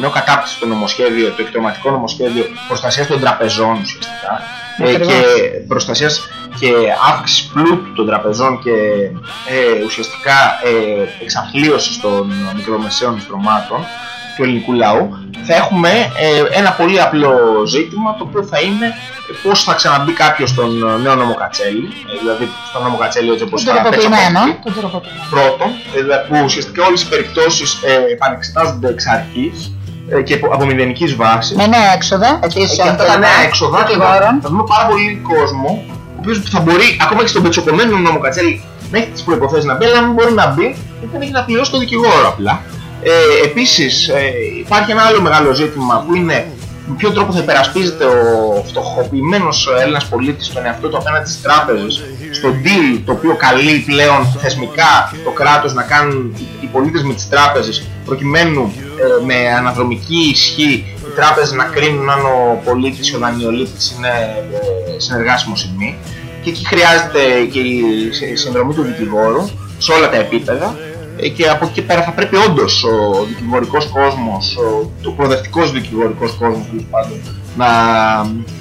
νέο κατάπτυστο νομοσχέδιο, το εκτοματικό νομοσχέδιο προστασίας των τραπεζών ουσιαστικά, ε, και προστασίας και αύξηση πλούτου των τραπεζών και ε, ουσιαστικά ε, εξαθλίωσης των μικρομεσαίων στρωμάτων του ελληνικού λαού θα έχουμε ε, ένα πολύ απλό ζήτημα το οποίο θα είναι πώς θα ξαναμπεί κάποιος στον νέο νομοκατσέλη ε, δηλαδή στον νομοκατσέλη έτσι όπως θα πέσει πρώτον δηλαδή που ουσιαστικά όλες οι περιπτώσεις ε, επανεξετάζονται εξ αρχής ε, και από μηδενικής βάσης. Με νέα έξοδα, ετήσια. Και αυτά τα νέα έξοδα θα δούμε πάρα πολύ κόσμο, ο οποίος θα μπορεί, ακόμα και στον πετσοκομμένο νόμο Κατσέλη, να έχει τις προποθέσει να μπει, αλλά να μπορεί να μπει, γιατί δεν έχει να πληρώσει το δικηγόρο απλά. Ε, Επίσης, ε, υπάρχει ένα άλλο μεγάλο ζήτημα που είναι με ποιο τρόπο θα υπερασπίζεται ο φτωχοποιημένος Έλληνας πολίτης τον εαυτό του απέναντι στις τράπεζες, στο deal το οποίο καλεί πλέον θεσμικά το κράτος να κάνουν οι πολίτες με τις τράπεζες προκειμένου ε, με αναδρομική ισχύ οι τράπεζες να κρίνουν αν ο πολίτης ή ο δανειολήπτης είναι ε, συνεργάσιμος ή μη. Και εκεί χρειάζεται και η συνδρομή του δικηγόρου σε όλα τα επίπεδα ε, και από εκεί πέρα θα πρέπει όντως ο δικηγορικός κόσμος, ο, ο προοδευτικός δικηγορικός κόσμος πάντων, να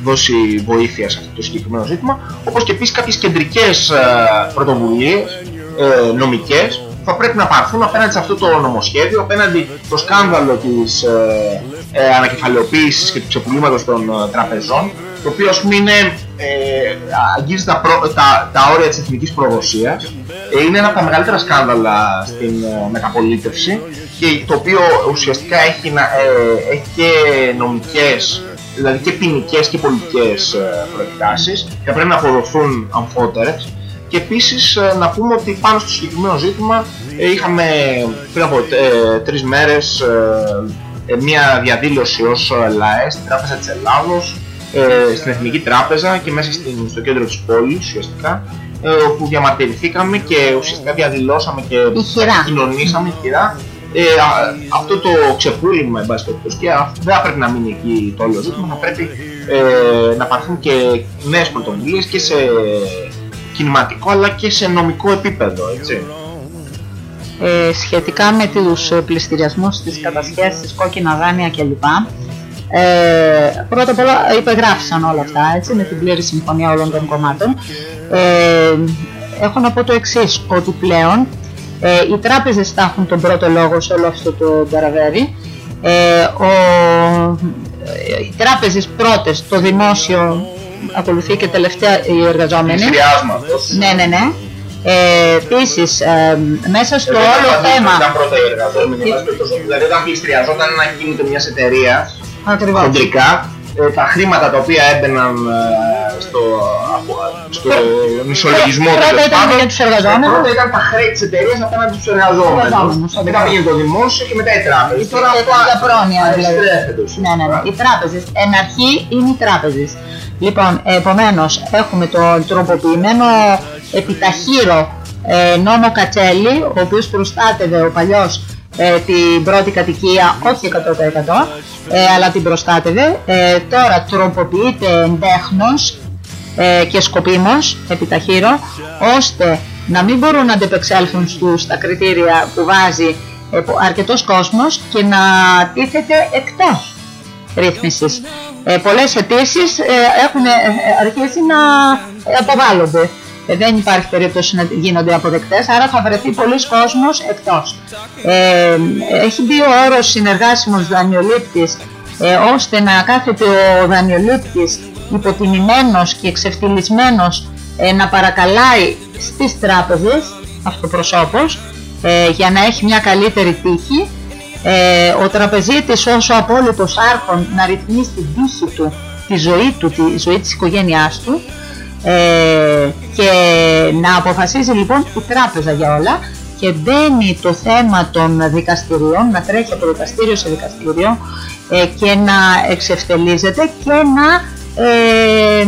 δώσει βοήθεια σε αυτό το συγκεκριμένο ζήτημα, όπως και επίσης κάποιες κεντρικές ε, πρωτοβουλίες ε, νομικές θα πρέπει να πάρθουν απέναντι σε αυτό το νομοσχέδιο, απέναντι στο σκάνδαλο της ε, ε, ανακεφαλαιοποίησης και του ξεπουλήματος των ε, τραπεζών, το οποίο ας πούμε είναι, ε, αγγίζει τα, τα, τα όρια της εθνικής προδοσίας, ε, είναι ένα από τα μεγαλύτερα σκάνδαλα στην ε, μεταπολίτευση και το οποίο ουσιαστικά έχει, ε, έχει και νομικές δηλαδή και ποινικές και πολιτικές ε, προεκτάσεις και πρέπει να αποδοθούν αμφότερες. Και επίσης να πούμε ότι πάνω στο συγκεκριμένο ζήτημα είχαμε πριν από ε, τρεις μέρες μια διαδήλωση ως ΛΑΕ στην Τράπεζα της Ελλάδος ε, στην Εθνική Τράπεζα και μέσα στην, στο κέντρο της πόλης ουσιαστικά. ε, όπου διαμαρτυρηθήκαμε και ουσιαστικά διαδηλώσαμε και κοινωνήσαμε χειρά ε, αυτό το ξεπούλημα εν πάση περιπτώσει και δεν θα πρέπει να μείνει εκεί το όλο ζήτημα θα πρέπει ε, να πάρθουν και νέες πρωτοβουλίες και σε κινηματικό αλλά και σε νομικό επίπεδο έτσι. Ε, σχετικά με τους πληστηριασμούς, τις κατασχέσεις, κόκκινα δάνεια κλπ. Ε, πρώτα απ' όλα υπεγράφησαν όλα αυτά έτσι, με την πλήρη συμφωνία όλων των κομμάτων. Ε, έχω να πω το εξής ότι πλέον ε, οι τράπεζες θα έχουν τον πρώτο λόγο σε όλο αυτό το παραβέρι. Ε, ο, ε, οι τράπεζες πρώτες, το δημόσιο ακολουθεί και τελευταία οι εργαζόμενοι. Ναι, ναι, ναι. Ε, Επίσης, ε, μέσα στο ε, όλο θέμα. Δεν ήταν πρώτα οι εργαζόμενοι, δηλαδή όταν πληστριαζόταν ένα κίνητο μιας εταιρείας, κεντρικά, ε, τα χρήματα τα οποία έμπαιναν ε, στο, στο μισολογισμό του Πρώτα ήταν για τους εργαζόμενους. Πρώτα ήταν τα χρέη της εταιρείας απέναντι στους εργαζόμενους. Μετά πήγε το δημόσιο και μετά οι τράπεζες. Τώρα για πρόνοια δηλαδή. Ναι, ναι, ναι. Οι τράπεζες. Εν αρχή είναι οι τράπεζες. Λοιπόν, επομένως έχουμε το τροποποιημένο επιταχύρο ε, νόμο Κατσέλη, ο οποίος προστάτευε ο παλιός ε, την πρώτη κατοικία, όχι 100% ε, αλλά την προστάτευε. Ε, τώρα τροποποιείται εντέχνος ε, και σκοπίμως επιταχύρω ώστε να μην μπορούν να αντεπεξέλθουν στους, στα κριτήρια που βάζει ε, αρκετός κόσμος και να τίθεται εκτός ρύθμισης. Ε, πολλές αιτήσει ε, έχουν ε, αρχίσει να αποβάλλονται. Ε, δεν υπάρχει περίπτωση να γίνονται αποδεκτές, άρα θα βρεθεί πολλοί κόσμος εκτός. Ε, έχει μπει ο όρος συνεργάσιμος δανειολήπτης, ε, ώστε να κάθεται ο δανειολήπτης υποτιμημένος και εξευτυλισμένος ε, να παρακαλάει στις τράπεζες αυτοπροσώπος ε, για να έχει μια καλύτερη τύχη ε, ο τραπεζίτης όσο απόλυτος άρχον να ρυθμίσει την τύχη του, τη ζωή του, τη ζωή της οικογένειάς του ε, και να αποφασίζει λοιπόν η τράπεζα για όλα και μπαίνει το θέμα των δικαστηριών, να τρέχει από δικαστήριο σε δικαστήριο ε, και να εξευθελίζεται και να ε, ε,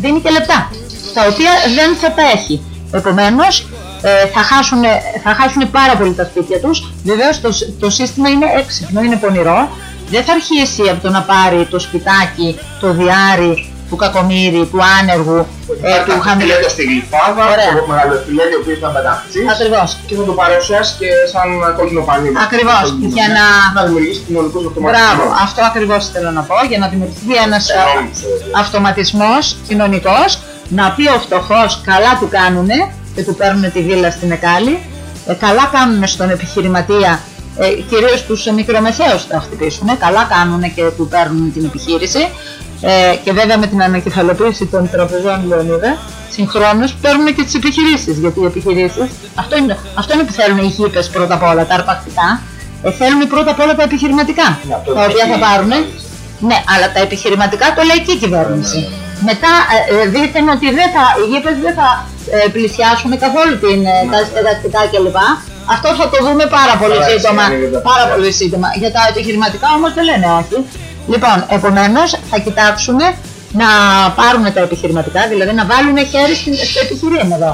δίνει και λεπτά, τα οποία δεν θα τα έχει. Επομένως, ε, θα, χάσουν, θα χάσουν πάρα πολύ τα σπίτια τους. Βεβαίως το, το σύστημα είναι έξυπνο, είναι πονηρό. Δεν θα αρχίσει από το να πάρει το σπιτάκι, το διάρρη, του κακομύρι, του άνεργου, ε, του χαμηλού. στη γλυφάδα, το μεγαλοεπιλέτη ο οποίος ήταν πενταχτής Ακριβώς. και θα το παρουσιάσει και σαν κόκκινο πανί. Ακριβώς. Για να... να δημιουργήσει κοινωνικούς αυτοματισμούς. Μπράβο, αυτό ακριβώς θέλω να πω, για να δημιουργηθεί ένας ε, αυτοματισμός κοινωνικός, να πει ο φτωχός καλά του κάνουνε και του παίρνουν τη βίλα στην Εκάλη, ε, καλά κάνουν στον επιχειρηματία ε, κυρίως τους μικρομεσαίους θα χτυπήσουν, καλά κάνουν και του παίρνουν την επιχείρηση. Ε, και βέβαια με την ανακεφαλοποίηση των τραπεζών Λεωνίδα, συγχρόνως παίρνουν και τις επιχειρήσεις, γιατί οι επιχειρήσεις, αυτό είναι, αυτό είναι που θέλουν οι χίπες πρώτα απ' όλα, τα αρπακτικά, ε, θέλουν πρώτα απ' όλα τα επιχειρηματικά, τα οποία θα πάρουν, ναι, αλλά τα επιχειρηματικά το λέει και η κυβέρνηση. Μετά ε, ε, δείχνει ότι δεν θα, οι γήπες δεν θα ε, πλησιάσουν καθόλου την, ε, τα στεγαστικά κλπ. Αυτό θα το δούμε πάρα πολύ σύντομα. Πάρα πολύ σύντομα. Για τα επιχειρηματικά όμως δεν λένε όχι. Λοιπόν, επομένως θα κοιτάξουμε να πάρουν τα επιχειρηματικά, δηλαδή να βάλουν χέρι στο επιχειρήν εδώ.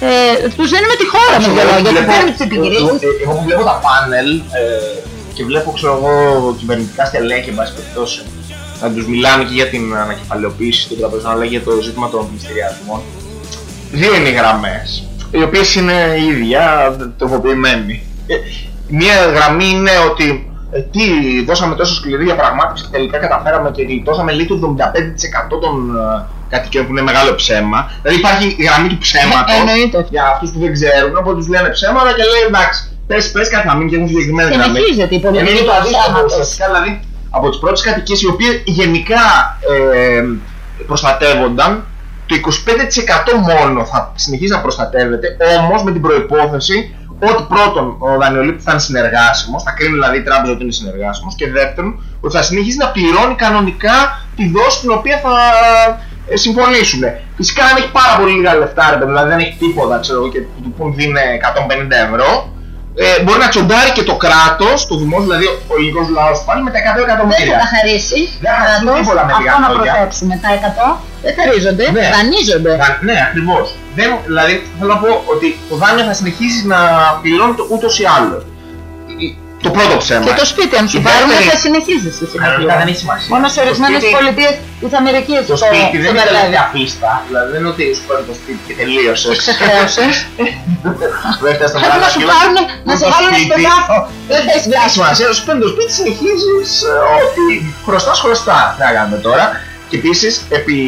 Ε, τους δίνουμε τη χώρα με δύο λόγια, του παίρνουμε τις επιχειρήσεις. Ε, εγώ που βλέπω τα πάνελ ε, και βλέπω ξέρω εγώ κυβερνητικά στελέχη εν πάση περιπτώσει να τους μιλάνε και για την ανακεφαλαιοποίηση των τραπεζών αλλά και για το ζήτημα των πληστηριασμών. Δύο είναι οι γραμμές, οι οποίες είναι η ίδια, τροποποιημένοι. Ε, μία γραμμή είναι ότι ε, τι δώσαμε τόσο σκληρή διαπραγμάτευση και τελικά καταφέραμε και γλιτώσαμε λίγο το 75% των ε, κατοικιών που είναι μεγάλο ψέμα. Δηλαδή υπάρχει η γραμμή του ψέματος Εννοείται. για αυτούς που δεν ξέρουν, οπότε τους λένε ψέματα και λέει εντάξει, πες, πες κάτι να μην και έχουν συγκεκριμένη γραμμή. Συνεχίζεται η πολιτική Εμείς το του αντίστοιχο ψέματος. ουσιαστικά δηλαδή από τις πρώτες κατοικίες οι οποίες γενικά ε, προστατεύονταν το 25% μόνο θα συνεχίσει να προστατεύεται, όμως με την προϋπόθεση ότι πρώτον ο δανειολήπτης θα είναι συνεργάσιμος, θα κρίνει δηλαδή η τράπεζα ότι είναι συνεργάσιμος και δεύτερον ότι θα συνεχίσει να πληρώνει κανονικά τη δόση την οποία θα ε, συμφωνήσουν. Φυσικά αν έχει πάρα πολύ λίγα λεφτά, ρε, παιδί, δηλαδή δεν έχει τίποτα ξέρω, και του πούν δίνει 150 ευρώ, ε, μπορεί να τσοντάρει και το κράτος, το δημόσιο, δηλαδή ο ελληνικός λαός πάλι με τα 100 Δεν θα εκατομμύρια. τα χαρίσει. Δεν θα χαρίσει κράτος. τίποτα με λίγα Αυτό να λόγια. προσέξουμε. Τα 100 δεν χαρίζονται, Ναι. δανείζονται. Δα- Ναι, ακριβώς. Δηλαδή, θέλω να πω ότι το δάνειο θα συνεχίσει να πληρώνεται ούτως ή άλλως. Το πρώτο ψέμα. Και το σπίτι, αν σου Η πάρουν, δεύτερη- θα συνεχίσεις εσύ. να Κανονικά πληρώνεις. δεν έχει σημασία. Μόνο σε Το ορισμένες σπίτι- πολιτείες τη Αμερική Το σπίτι δεν είναι μπερδεύει. τελευταία πίστα. Δηλαδή δεν είναι ότι σου παίρνει το σπίτι και τελείωσες. Ξεχρέωσε. Δεν φτάσει στο Πρέπει να σου πάρουν, να σε βάλουν στο τάφο. Δεν θε Δεν έχει σημασία, σου παίρνει το σπίτι, συνεχίζεις ότι χρωστάς χρωστά. Τι να κάνουμε τώρα. Και επίσης επί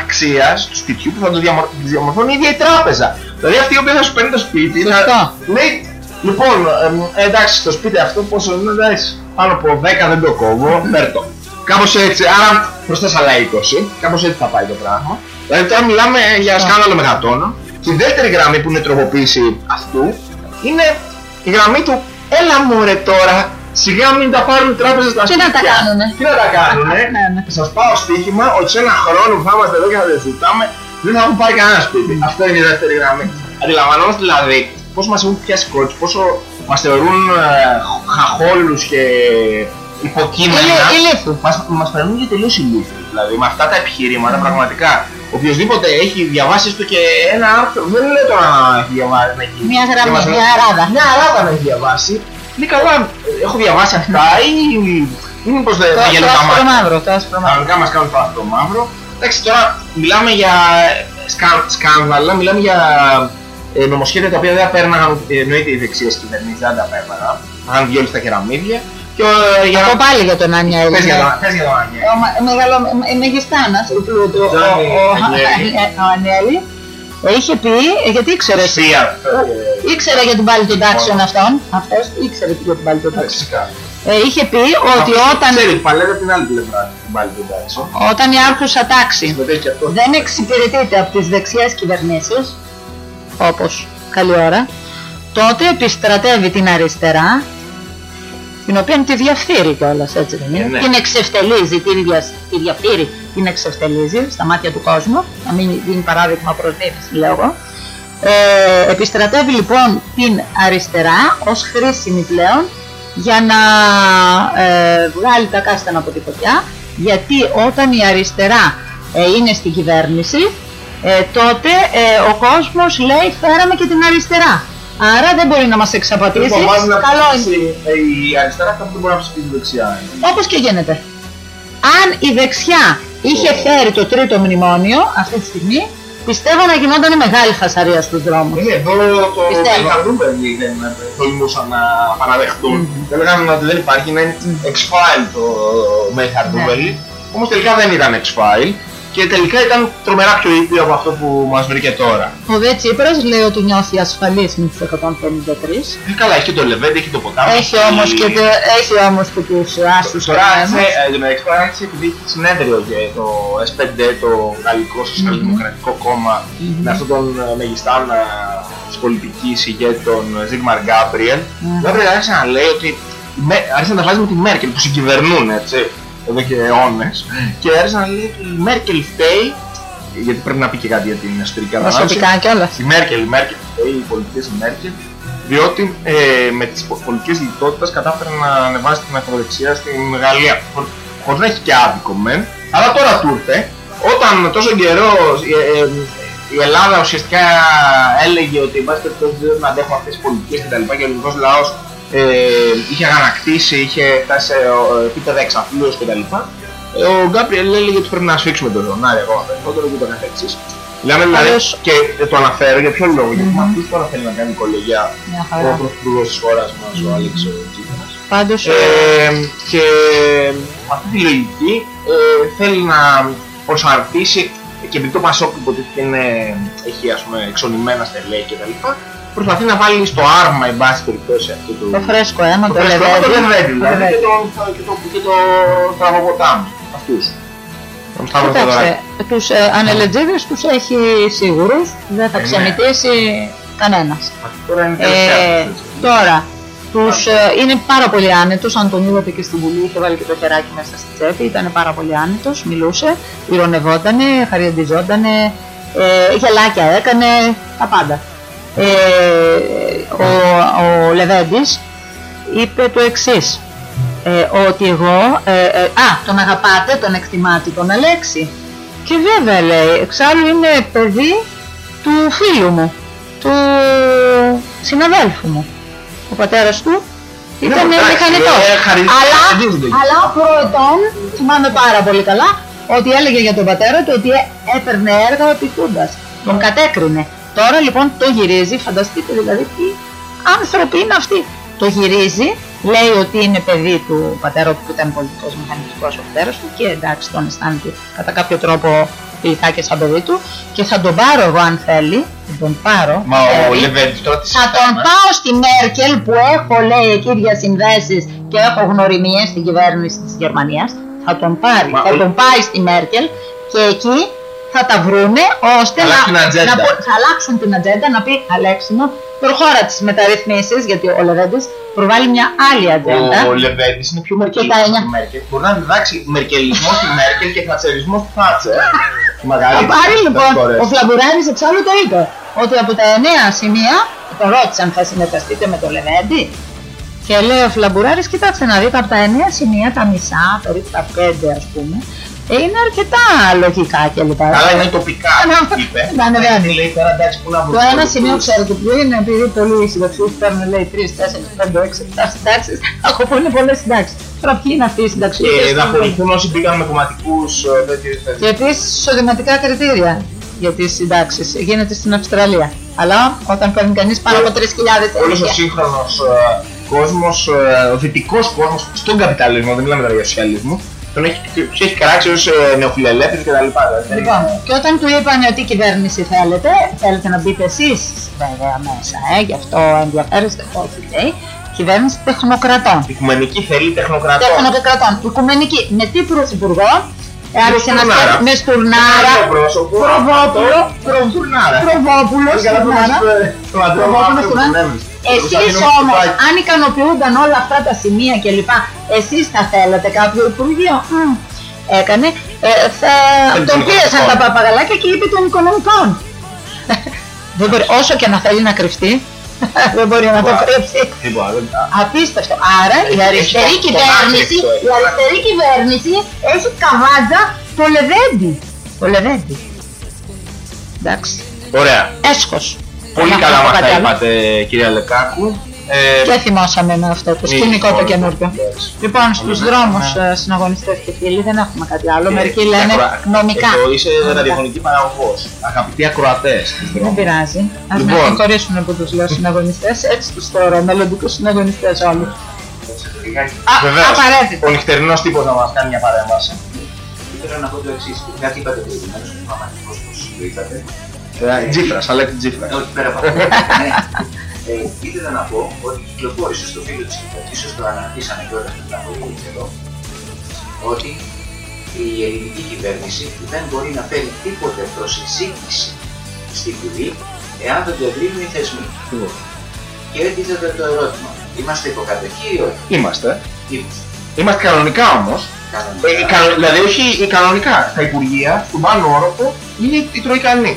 αξίας του σπιτιού που θα το διαμορ- διαμορφώνει η ίδια η τράπεζα. Δηλαδή αυτή η οποία θα σου παίρνει το σπίτι Σωστό. Θα λέει Λοιπόν, εμ, εντάξει, το σπίτι αυτό πόσο είναι, εντάξει, πάνω από 10 δεν το κόβω, φέρτο. Κάπως έτσι, άρα προσθέσει άλλα 20, κάπως έτσι θα πάει το πράγμα. Δηλαδή τώρα μιλάμε για σκάνδαλο μεγατόνο. Και η δεύτερη γραμμή που είναι τροποποίηση αυτού είναι η γραμμή του Έλα μωρέ τώρα, σιγά μην τα πάρουν οι τράπεζες στα Τι σπίτια. να τα κάνουνε. Τι να τα κάνουνε. Ναι, ναι. Σας πάω στοίχημα ότι σε ένα χρόνο που θα είμαστε εδώ και θα τα συζητάμε δεν θα έχουν πάρει κανένα σπίτι. Αυτό είναι η δεύτερη γραμμή. Αντιλαμβανόμαστε δηλαδή πόσο μας έχουν πιάσει κότσι, πόσο μας θεωρούν ε, χαχόλους και υποκείμενα. Ηλί- ηλίθιους. Μας, μας φέρνουν και τελείως ηλίθιους. Δηλαδή με αυτά τα επιχειρήματα πραγματικά οποιοδήποτε έχει διαβάσει του και ένα άρθρο, δεν λέω τώρα να έχει διαβάσει. να έχει Μια γραμμή, διαβάσει- μια αράδα. Μια αράδα να έχει διαβάσει. Λέει καλά, έχω διαβάσει αυτά ή, ή μήπως δεν Το, δεν το γελούν τα άσπρο μάτια. μαύρο, το άσπρο μαύρο. Κανονικά μας κάνουν το άσπρο μαύρο. Εντάξει, τώρα μιλάμε για σκα, σκάνδαλα, μιλάμε για ε, νομοσχέδια τα οποία δεν τα πέρναγαν, ε, εννοείται οι δεξιές κυβερνήσεις δεν τα πέρναγαν. Είχαν βγει όλοι στα κεραμίδια. Και ε, για Το να... πάλι για τον Ανιέλη. Πες για τον πες για τον Ανιέλη. Ο μα- μεγαλο, με- μεγιστάνας του πλούτου, ο, Τζάνι ο, Ανιέλη. ο Ανιέλη, είχε πει, ε, γιατί ήξερε, Σφία. ήξερε για την πάλη των τάξεων αυτών, αυτός ήξερε για την πάλη των Ε, τάξεων. Φυσικά. Ε, είχε πει ότι όταν, Ξέρει, παλεύει από την άλλη πλευρά την πάλι του τάξο. όταν η άρχουσα τάξη Συμμετέχει και αυτό. δεν εξυπηρετείται από τις δεξιές κυβερνήσεις, όπως καλή ώρα, τότε επιστρατεύει την αριστερά, την οποία τη διαφθείρει κιόλας, έτσι δεν είναι, Ε, ναι. την εξευτελίζει, την δια, τη διαφθείρει, την εξευτελίζει στα μάτια του κόσμου, να μην δίνει παράδειγμα προς μίμηση, λέω εγώ. Ε, επιστρατεύει λοιπόν την αριστερά ως χρήσιμη πλέον για να ε, βγάλει τα κάστανα από τη φωτιά γιατί όταν η αριστερά ε, είναι στην κυβέρνηση ε, τότε ε, ο κόσμος λέει φέραμε και την αριστερά άρα δεν μπορεί να μας εξαπατήσει Λοιπόν, βάζει να καλό είναι ψηφίσει, ε, η αριστερά αυτό που δεν μπορεί να ψηφίσει δεξιά. όπως και γίνεται αν η δεξιά είχε φέρει το τρίτο μνημόνιο αυτή τη στιγμή πιστεύω να γινόταν μεγάλη φασαρία στους δρόμους Είναι εδώ το Πιστεύω. Μεγαλούπερνι δεν τολμούσαν να παραδεχτούν. Δεν λέγανε ότι δεν υπάρχει, είναι X-File το Μεγαλούπερνι. Όμως τελικά δεν ήταν X-File και τελικά ήταν τρομερά πιο ήπιο από αυτό που μας βρήκε τώρα. Ο Δε Τσίπρας λέει ότι νιώθει ασφαλής με τους 153 Ε, καλά, έχει και το Λεβέντε, έχει το ποτάμι. Έχει όμως και, το, έχει όμως και τους άσους Τώρα κανένας. άρχισε, ε, το μεταξύ τώρα άρχισε επειδή έχει συνέδριο για το S5D, το Γαλλικό Σοσιαλδημοκρατικό Κόμμα, με αυτόν τον ε, μεγιστάν ε, της πολιτικής ηγέτη τον Ζίγμαρ Γκάμπριελ. Ο Γκάμπριελ άρχισε να λέει ότι η Μέ- άρχισε να τα βάζει με τη Μέρκελ που συγκυβερνούν έτσι, εδώ και αιώνες και άρχισε να λέει ότι η Μέρκελ φταίει γιατί πρέπει να πει και κάτι για την εσωτερική ανανέωση. Προσωπικά κιόλας. Η Μέρκελ, η Μέρκελ, φταίει, οι πολιτικές η Μέρκελ, διότι ε, με τις πο- πολιτικές λιτότητας κατάφερε να ανεβάσει την ακροδεξιά στην Γαλλία. Χω- Χωρίς να έχει και άδικο μεν, αλλά τώρα του ήρθε, όταν τόσο καιρό ε, ε, η Ελλάδα ουσιαστικά έλεγε ότι εν πάση περιπτώσει δεν αντέχουμε αυτές τις πολιτικές κτλ. και ο ελληνικός λαός ε, είχε αγανακτήσει, είχε φτάσει σε ε, επίπεδα εξαθλίωσης κτλ. Ε, ο Γκάπριελ έλεγε ότι πρέπει να σφίξουμε το ζωνάρι ακόμα περισσότερο και το καθεξής. Μιλάμε δηλαδή Άλλος- και ε, το αναφέρω για ποιο λόγο, γιατί με αυτούς τώρα θέλει να κάνει κολεγιά Μια ο χαρά. πρωθυπουργός της χώρας μας, ο Άλεξ ο Τσίπρας. Πάντως, Ε, και με αυτή τη λογική ε, θέλει να προσαρτήσει και επειδή το Πασόκ υποτίθεται είναι, έχει ας πούμε εξονημένα στελέχη και τα λοιπά, προσπαθεί να βάλει στο άρμα εν πάση περιπτώσει αυτό το, το φρέσκο αίμα, το το φρέσκο, το λεβέντι. Λεβέντι, το δηλαδή, και λεβέντι. το, και το, και το Στραβοποτάμι, αυτούς. Τον Σταύρο Κοιτάξτε, Θεοδωράκη. τους ε, ανελετζίδες τους έχει σίγουρους, δεν θα Ε, ναι. ξεμητήσει κανένας. Αυτή τώρα είναι η τελευταία Ε, τους, έτσι. τώρα, τους, ε, είναι πάρα πολύ άνετος, αν τον είδατε και στην Βουλή, είχε βάλει και το χεράκι μέσα στη τσέπη, ήταν πάρα πολύ άνετος, μιλούσε, ηρωνευότανε, χαριαντιζότανε, ε, γελάκια έκανε, τα πάντα. Ε, ο, ο Λεβέντης είπε το εξής, ε, ότι εγώ, ε, ε, α, τον αγαπάτε, τον εκτιμάτε τον Αλέξη. Και βέβαια λέει, εξάλλου είναι παιδί του φίλου μου, του συναδέλφου μου. Ο πατέρας του ήταν Ναι, εντάξει, μηχανικός. ε, χαρι- αλλά, χαρίζονται εκεί. αλλά προετών, θυμάμαι πάρα πολύ καλά, ότι έλεγε για τον πατέρα του ότι έ- έπαιρνε έργα ο Πικούντας. Τον κατέκρινε. Τώρα λοιπόν το γυρίζει, φανταστείτε δηλαδή τι άνθρωποι είναι αυτοί. Το γυρίζει, λέει ότι είναι παιδί του πατέρα του που ήταν πολιτικός μηχανικός ο πατέρας του και εντάξει τον αισθάνεται κατά κάποιο τρόπο φιλικά και σαν παιδί του και θα τον πάρω εγώ αν θέλει, θα τον πάρω. Μα ο θέλει. Λεβέντης τώρα τι Θα τον συζητάμε. πάω στη Μέρκελ που έχω λέει εκεί διασυνδέσεις και έχω γνωριμίες στην κυβέρνηση της Γερμανίας. Θα τον πάρει, Μα θα ο- τον πάει στη Μέρκελ και εκεί θα τα βρούνε ώστε Θα να, αλλάξει την ατζέντα. να πω- θα αλλάξουν την ατζέντα να πει Αλέξινο προχώρα τις μεταρρυθμίσεις γιατί ο Λεβέντης προβάλλει μια άλλη ατζέντα. Ο Λεβέντης είναι πιο Και τα μερκελικός εννιά. στη Μέρκελ. Μπορεί να διδάξει μερκελισμό στη Μέρκελ και θατσερισμό στη Θάτσερ. Θα πάρει λοιπόν, ο Φλαμπουράρης εξάλλου το είπε, ότι από τα εννέα σημεία, τον ρώτησαν θα συνεργαστείτε με το Λεβέντη και λέει ο Φλαμπουράρης, κοιτάξτε να δείτε, από τα εννέα σημεία, τα μισά, περίπου τα πέντε ας πούμε, Ε, είναι αρκετά λογικά κλπ. Αλλά είναι τοπικά, είπε. Να ανεβαίνει. λέει τώρα εντάξει που να Το ένα σημείο ξέρετε ποιο είναι, επειδή πολλοί συνταξιούχοι παίρνουν λέει 3, 4, 5, 6, 7 συντάξεις. Από που είναι πολλές συντάξεις. Τώρα ποιοι είναι αυτοί οι συνταξιούχοι. Και να απολυθούν όσοι πήγαν με κομματικούς τέτοιου. Και επίσης εισοδηματικά κριτήρια για τις συντάξεις γίνεται στην Αυστραλία. Αλλά όταν παίρνει κανείς πάνω από 3.000 Όλος ο σύγχρονος κόσμος, ο δυτικός κόσμος στον καπιταλισμό, δεν μιλάμε τώρα για σοσιαλισμό, τον έχει, τους έχει καράξει ως ε, νεοφιλελεύθερους και τα λοιπά. δηλαδή. Λοιπόν, και όταν του είπαν ότι η κυβέρνηση θέλετε, θέλετε να μπείτε εσείς βέβαια μέσα, ε, γι' αυτό ενδιαφέρεστε, όχι λέει, κυβέρνηση τεχνοκρατών. Οικουμενική θέλει τεχνοκρατών. Τεχνοκρατών, οικουμενική. Με τι πρωθυπουργό, ε, άρχισε να Στουρνάρα. σκέφτεται με Στουρνάρα, Άλλο πρόσωπο, Προβόπουλο, αυτό, Στουρνάρα. Προβόπουλο, Είναι καλά που μας Στουρνάρα. είπε το αντρό Προβόπουλο, μαύρο που Στουρνάρα. Έμεινε. Εσείς Κωνσταντίνο όμως, Μητσοτάκη. αν ικανοποιούνταν όλα αυτά τα σημεία κλπ, εσείς θα θέλατε κάποιο υπουργείο; Μμ. Έκανε, ε, θα Θέλει τον των πίεσαν τα οικονομικών. παπαγαλάκια και είπε των οικονομικών. Δεν μπορεί, όσο και να θέλει να κρυφτεί, δεν μπορεί να το Wow. κρύψει. Τίποτα, δεν τα- Απίστευτο. Άρα η Έχει αριστερή το- το κυβέρνηση, άκρη αυτό, η αριστερή κυβέρνηση έχει καβάτζα το λεβέντι. Το λεβέντι. Εντάξει. Ωραία. Έσχος. Πολύ Να καλά πω μας κάτι τα άλλο. είπατε κυρία Λεκάκου. Ε, Και θυμώσαμε με αυτό το Μη- σκηνικό το όχι, καινούργιο. εντάξει. Λοιπόν, στους Ναι. δρόμους ε, συναγωνιστές και φίλοι δεν έχουμε κάτι άλλο. Μερικοί λένε ακροα- νομικά. Εδώ είσαι Νομικά. ραδιοφωνική παραγωγός. Αγαπητοί ακροατές. Δεν πειράζει. Ας με Λοιπόν. συγχωρήσουν που τους λέω συναγωνιστές. Έτσι τους θεωρώ. Μελλοντικούς συναγωνιστές όλους. Α, Βεβαίως. απαραίτητο. Ο νυχτερινός τύπος να μας κάνει μια παρέμβαση. Ήθελα να πω το εξής. Κάτι είπατε προηγουμένω, δεν θυμάμαι ακριβώ πώ το είπατε. Ε, Τζίφρας, Αλέξη Τζίφρας. Όχι πέρα από αυτό. ναι. Ε, ήθελα να πω ότι κυκλοφόρησε στο φίλο της κυβέρνησης, το αναρτήσαμε κιόλα πριν από λίγο καιρό, ότι η ελληνική κυβέρνηση δεν μπορεί να φέρει τίποτε προς συζήτηση στη Βουλή εάν δεν το εγκρίνουν οι θεσμοί. Και έρχεται το ερώτημα. Είμαστε υποκατοχή ή όχι; Είμαστε. Είμαστε. Είμαστε κανονικά όμως. Κανονικά. Ε, κα- δηλαδή όχι ε, κανονικά. Στα Υπουργεία, στον πάνω όροφο, είναι οι τροϊκανοί.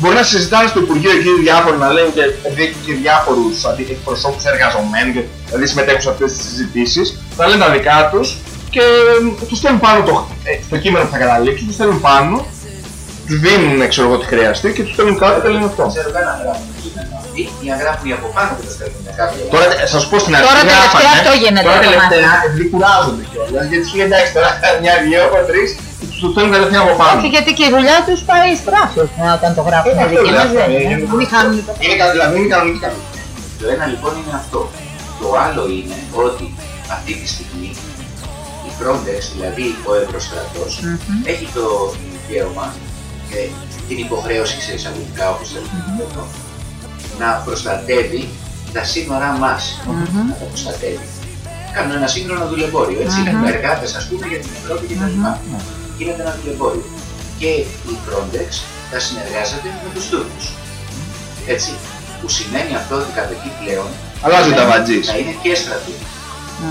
Μπορεί να συζητάνε στο Υπουργείο εκεί διάφοροι να λένε και, δι- και διάφορους εκπροσώπου εργαζομένων, και, δηλαδή συμμετέχουν σε αυτές τις συζητήσεις, να λένε τα δικά τους και τους στέλνουν πάνω το, ε, το κείμενο που θα καταλήξουν, τους στέλνουν πάνω, τους δίνουν ξέρω εγώ τι χρειαστεί και τους στέλνουν κάτω και λένε αυτό. Δεν ξέρω καν να γράφουν το κείμενο αυτοί, ή να γράφουν οι από πάνω και το στέλνουν με κάποιο. Τώρα ε, θα σας πω στην αρχή. Τώρα τελευταία γράφανε, αυτό γίνεται Τώρα το τελευταία επειδή κουράζονται κιόλας. Γιατί σου λέει εντάξει τώρα μια, δυο, τρεις, του στέλνουν κατευθείαν από πάνω. Όχι, γιατί και η δουλειά τους πάει στράφη ε, όταν το γράφουν. Ε, αυτό Δικοί λέω, μας αυτό, δεν ε, είναι. είναι- Μην χάνουν το Είναι κα- δηλαδή είναι κανονική καμία. Το ένα λοιπόν είναι αυτό. Το άλλο είναι ότι αυτή τη στιγμή η Frontex, δηλαδή ο Ευρωστρατός, Μμμ. έχει το δικαίωμα και την υποχρέωση σε εισαγωγικά όπως θέλουμε να το πω, να προστατεύει τα σύνορά μας. Μμμ. Να τα προστατεύει. Κάνουν ένα σύγχρονο δουλεμπόριο, έτσι. Μμμ. Εργάτες ας πούμε για την Ευρώπη και τα λοιπά. Γίνεται ένα δουλεμπόριο. Και η Frontex θα συνεργάζεται με τους Τούρκους. Έτσι. Που σημαίνει αυτό ότι κατά εκεί πλέον Αλλάζει θα τα είναι- βατζής. Θα είναι και στρατοί.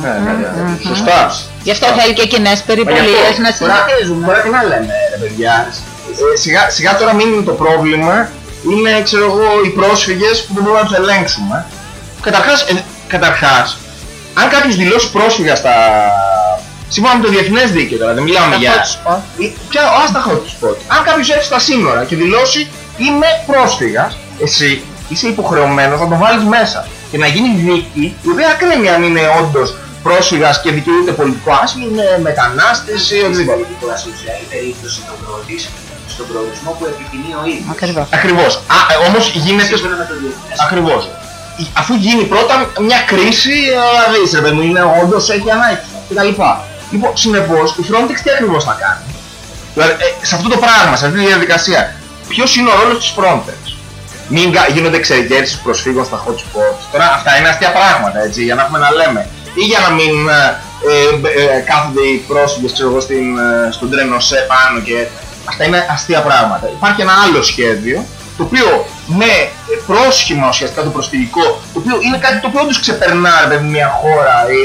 Ναι, ναι, ναι. Μμμ. Σωστά. Γι' αυτό θέλει και κοινές περιπολίες να συνεχίζουμε. Τώρα τι να λέμε ρε παιδιά. Ε, σιγά, σιγά τώρα μην είναι το πρόβλημα. Είναι ξέρω εγώ οι πρόσφυγες που δεν μπορούμε να τους ελέγξουμε. Καταρχάς, ε, καταρχάς αν κάποιος δηλώσει πρόσφυγα στα... Σύμφωνα με το διεθνές δίκαιο τώρα, δεν μιλάμε Τα για... hot spot. Ή- Ποια, άστα hot spot. Αν κάποιος έρθει στα σύνορα και δηλώσει είμαι πρόσφυγας, εσύ είσαι υποχρεωμένος να τον βάλεις μέσα και να γίνει δίκη, η οποία κρίνει αν είναι όντως πρόσφυγας και δικαιούται πολιτικό άσυλο, είναι μετανάστες ή οτιδήποτε. Πολιτικό άσυλο σε άλλη περίπτωση τον προωθείς στον προορισμό που επιθυμεί ο ίδιος. Ακριβώς. Ακριβώς. Α, ε, όμως γίνεται... Σύμφωνα με το διεθνές. Ακριβώς. Η- Αφού γίνει πρώτα μια κρίση, να δεις ρε παιδί μου, είναι όντως έχει ανάγκη κτλ. Λοιπόν, συνεπώς, η Frontex τι ακριβώς θα κάνει; Δηλαδή, ε, σε αυτό το πράγμα, σε αυτή τη διαδικασία, ποιος είναι ο ρόλος της Frontex; Μην κα- γίνονται εξαιρετικές προσφύγων στα hot spots. Τώρα αυτά είναι αστεία πράγματα, έτσι, για να έχουμε να λέμε. Ή για να μην ε, ε, ε, κάθονται οι πρόσφυγες, ξέρω εγώ, στην, ε, στον τρένοσέ πάνω και... Αυτά είναι αστεία πράγματα. Υπάρχει ένα άλλο σχέδιο, το οποίο με ε, πρόσχημα ουσιαστικά το προσφυγικό, το οποίο είναι κάτι το οποίο όντως ξεπερνά ρε παιδί, μια χώρα. Ε,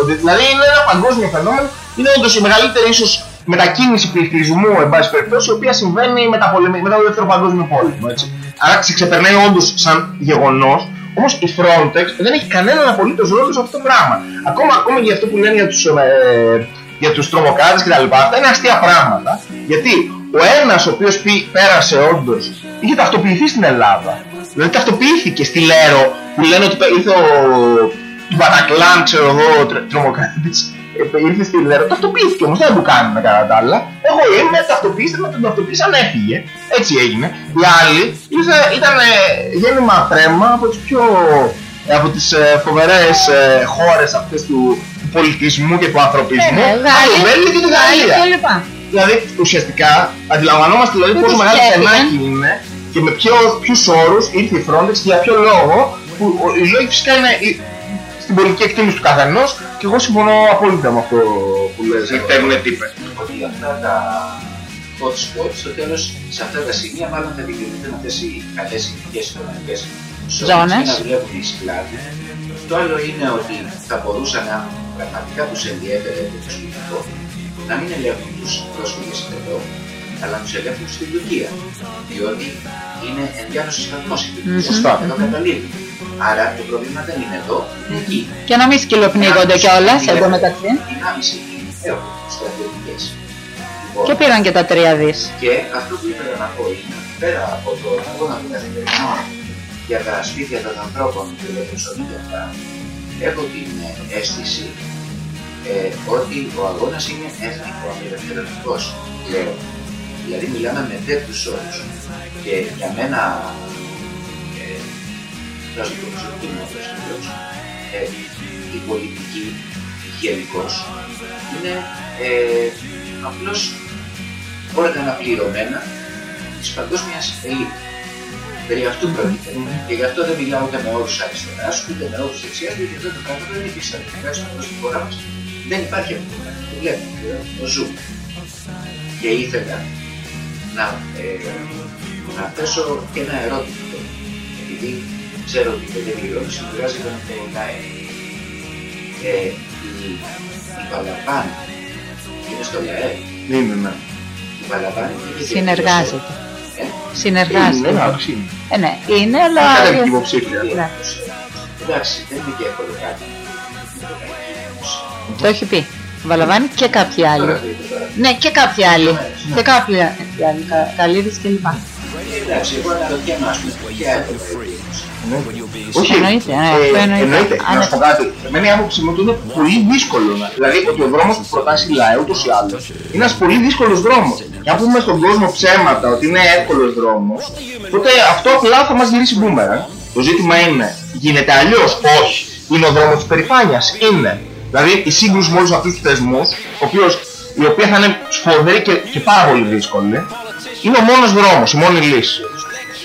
ότι, δηλαδή είναι ένα παγκόσμιο φαινόμενο, είναι όντως η μεγαλύτερη ίσως μετακίνηση πληθυσμού, εν πάση περιπτώσει, η οποία συμβαίνει μετά, πολεμη- μετά το δεύτερο παγκόσμιο πόλεμο. Έτσι. Άρα σε ξεπερνάει όντως σαν γεγονός, όμως η Frontex δεν έχει κανέναν απολύτως ρόλο σε αυτό το πράγμα. Ακόμα, ακόμα για αυτό που λένε για τους, ε, για τους τρομοκράτες κτλ. Αυτά είναι αστεία πράγματα. Γιατί ο ένας ο οποίος πει, πέρασε όντως, είχε ταυτοποιηθεί στην Ελλάδα. Δηλαδή ταυτοποιήθηκε στη Λέρο που λένε ότι ήρθε ο του Μπατακλάν, ξέρω εγώ, τρ, τρομοκράτης ε, ήρθε στη Λέρο, ταυτοποιήθηκε όμως, δεν του κάνουν κατά τα άλλα. Εγώ είμαι, ταυτοποιήστε με τον ταυτοποίησαν, έφυγε. Έτσι έγινε. Οι άλλοι ήταν ε, γέννημα τρέμα από τις πιο από τις ε, φοβερές ε, χώρες αυτές του, του πολιτισμού και του ανθρωπισμού, Ε, ναι, από το Βέλγιο και τη Γαλλία. Και λοιπά. Δηλαδή ουσιαστικά αντιλαμβανόμαστε δηλαδή Πού πόσο τους μεγάλο φτιάχτηκαν. στενάκι είναι και με ποιο, ποιους όρους ήρθε η Frontex και για ποιο λόγο που ο- οι λόγοι φυσικά είναι η- στην πολιτική εκτίμηση του καθενός και εγώ συμφωνώ απόλυτα με αυτό που λες, εκτεύουν τύπε. ότι αυτά τα hot spots στο τέλος σε αυτά τα σημεία μάλλον θα δημιουργηθούν αυτές οι καλές συνθήκες οικονομικές Ζώνες. και να δουλεύουν οι σκλάβοι. Το άλλο είναι ότι θα μπορούσαν αν πραγματικά τους ενδιέφερε το προσφυγικό να μην ελέγχουν τους πρόσφυγες εδώ, αλλά να τους ελέγχουν στην Τουρκία. Διότι είναι ενδιάμεσος σταθμός η Τουρκία. Σωστά. Εδώ καταλήγει. Άρα το πρόβλημα δεν είναι εδώ, είναι εκεί. Και να μην σκυλοπνίγονται κιόλας εντωμεταξύ. Δυνάμεις εκεί έχουν στρατιωτικές. Λοιπόν, Και πήραν και τα τρία δις. και αυτό που ήθελα να πω είναι, πέρα από το αγώνα του καθημερινό για τα σπίτια των ανθρώπων και για το ψωμί και αυτά, έχω την ε, αίσθηση ε, ότι ο αγώνας είναι εθνικό, απελευθερωτικός, λέω. Δηλαδή μιλάμε με τέτοιους όρους. Και για μένα, ε, θα σου το προσωπική μου άποψη, ε, η πολιτική γενικώς είναι ε, απλώς όργανα πληρωμένα της παγκόσμιας ελίτ. Περί αυτού πρόκειται. Και γι' αυτό δεν μιλάω ούτε με όρους αριστεράς, ούτε με όρους δεξιάς, γιατί αυτό το πράγμα δεν υφίσταται. Τουλάχιστον εδώ στην χώρα μας δεν υπάρχει αυτό το πράγμα. Το βλέπουμε, το ζούμε. Και ήθελα να, ε, να θέσω και ένα ερώτημα εδώ. Επειδή ξέρω ότι δεν πληρώνεις, συνεργάζεται με το ΛΑΕ. Ε, η, η Παλαβάνη είναι στο ΛΑΕ. Είναι, ναι. Η Παλαβάνη είναι και Συνεργάζεται. Ε, Συνεργάζεται. Είναι, εντάξει, είναι. Ε, ναι, είναι, αλλά. Κατέβηκε υποψήφια. Ναι. Εντάξει, δεν είναι και εύκολο κάτι. Το έχει πει. Βαλαβάνει και κάποιοι άλλοι. Τώρα δείτε τώρα. Ναι, και κάποιοι άλλοι. Και κάποιοι άλλοι. Κα- Καλύδης και λοιπά. Εντάξει, εγώ αναρωτιέμαι, ας πούμε, ποια είναι Ναι. Όχι, Εννοείται, ναι, ε, αυτό εννοείται. εννοείται. Αν- Να σου πω κάτι. Εμένα η άποψή μου ότι είναι πολύ δύσκολο. να- Δηλαδή ότι ο δρόμος που προτάσει η ΛΑΕ ούτως ή άλλως είναι ένας πολύ δύσκολος δρόμος. Και αν πούμε στον κόσμο ψέματα ότι είναι εύκολος δρόμος, τότε αυτό απλά θα μας γυρίσει μπούμερα. Το ζήτημα είναι, γίνεται αλλιώς, όχι. Είναι ο δρόμος της περηφάνειας, είναι. Δηλαδή η σύγκρουση με όλους αυτούς τους θεσμούς, ο οποίος, η οποία θα είναι σφοδρή και, και πάρα πολύ δύσκολη, είναι ο μόνος δρόμος, η μόνη λύση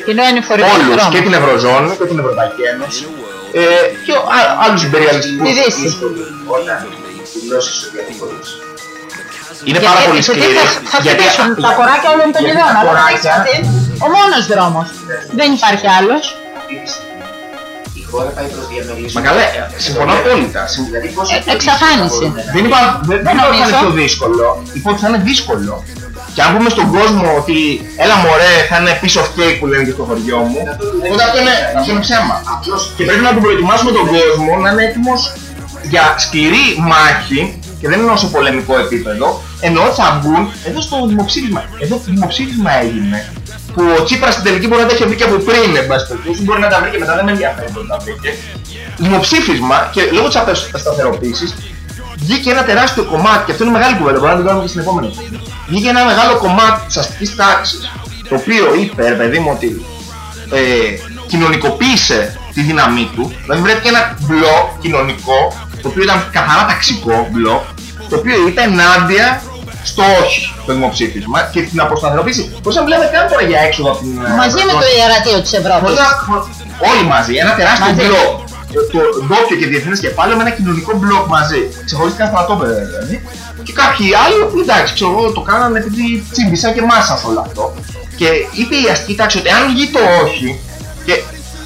Είναι ο ανηφορικός όλους δρόμος. και την Ευρωζώνη και την Ευρωπαϊκή Ένωση ε, και α- άλλους υπεριαλιστικούς. Τη Δύση. όταν δηλώσεις ότι αντίπολες. Είναι Γιατί- πάρα πολύ γιατί σκληρή. θα, θα χτυπήσουν τα κοράκια όλων των γιατί ειδών. τα Αλλά κοράκια- ο μόνος δρόμος. Δεν υπάρχει άλλος. Αυτή τη στιγμή η χώρα πάει προς διαμελισμό. Μα καλά, ε, συμφωνώ απόλυτα. Συμ- Δηλαδή πώς Ε, εξαφάνιση. Δεν είπα, δεν, δεν είπα ότι θα είναι νομίζω. πιο δύσκολο. Είπα ότι θα είναι δύσκολο. Και αν πούμε στον κόσμο ότι έλα μωρέ θα είναι piece of cake που λένε και στο χωριό μου, τότε αυτό είναι, αυτό είναι ψέμα. Απλώς Και πρέπει να τον προετοιμάσουμε τον κόσμο να είναι έτοιμος για σκληρή μάχη και δεν εννοώ σε πολεμικό επίπεδο, εννοώ ότι θα βγουν εδώ στο δημοψήφισμα. Εδώ το δημοψήφισμα έγινε που ο Τσίπρας στην τελική μπορεί να τα είχε βρει και από πριν, εν πάση περιπτώσει, μπορεί να τα βρει και μετά, δεν με ενδιαφέρει που τα βρήκε. Δημοψήφισμα και λόγω της απεσταθεροποίησης βγήκε ένα τεράστιο κομμάτι, και αυτό είναι μεγάλη κουβέντα, μπορούμε να το κάνουμε και στην επόμενη. Βγήκε ένα μεγάλο κομμάτι της αστικής τάξης, το οποίο είπε, ρε παιδί μου, ότι ε, κοινωνικοποίησε τη δύναμή του, δηλαδή βρέθηκε ένα μπλοκ κοινωνικό, το οποίο ήταν καθαρά ταξικό μπλοκ, το οποίο ήταν ενάντια στο όχι το δημοψήφισμα και την αποσταθεροποίηση. Πώς να μιλάμε καν τώρα για έξοδο από την... Μαζί με το ιερατείο της Πώς Ευρώπης. να- Όλοι μαζί, ένα τεράστιο Μαζί. μπλοκ. Το ντόπιο και διεθνές κεφάλαιο με ένα κοινωνικό μπλοκ μαζί. Ξεχωριστικά στρατόπεδα δηλαδή. Και κάποιοι άλλοι που εντάξει, ξέρω εγώ, το κάνανε επειδή τσίμπησαν και μάσαν σε όλο αυτό. Και είπε η αστική τάξη ότι αν βγει το όχι, και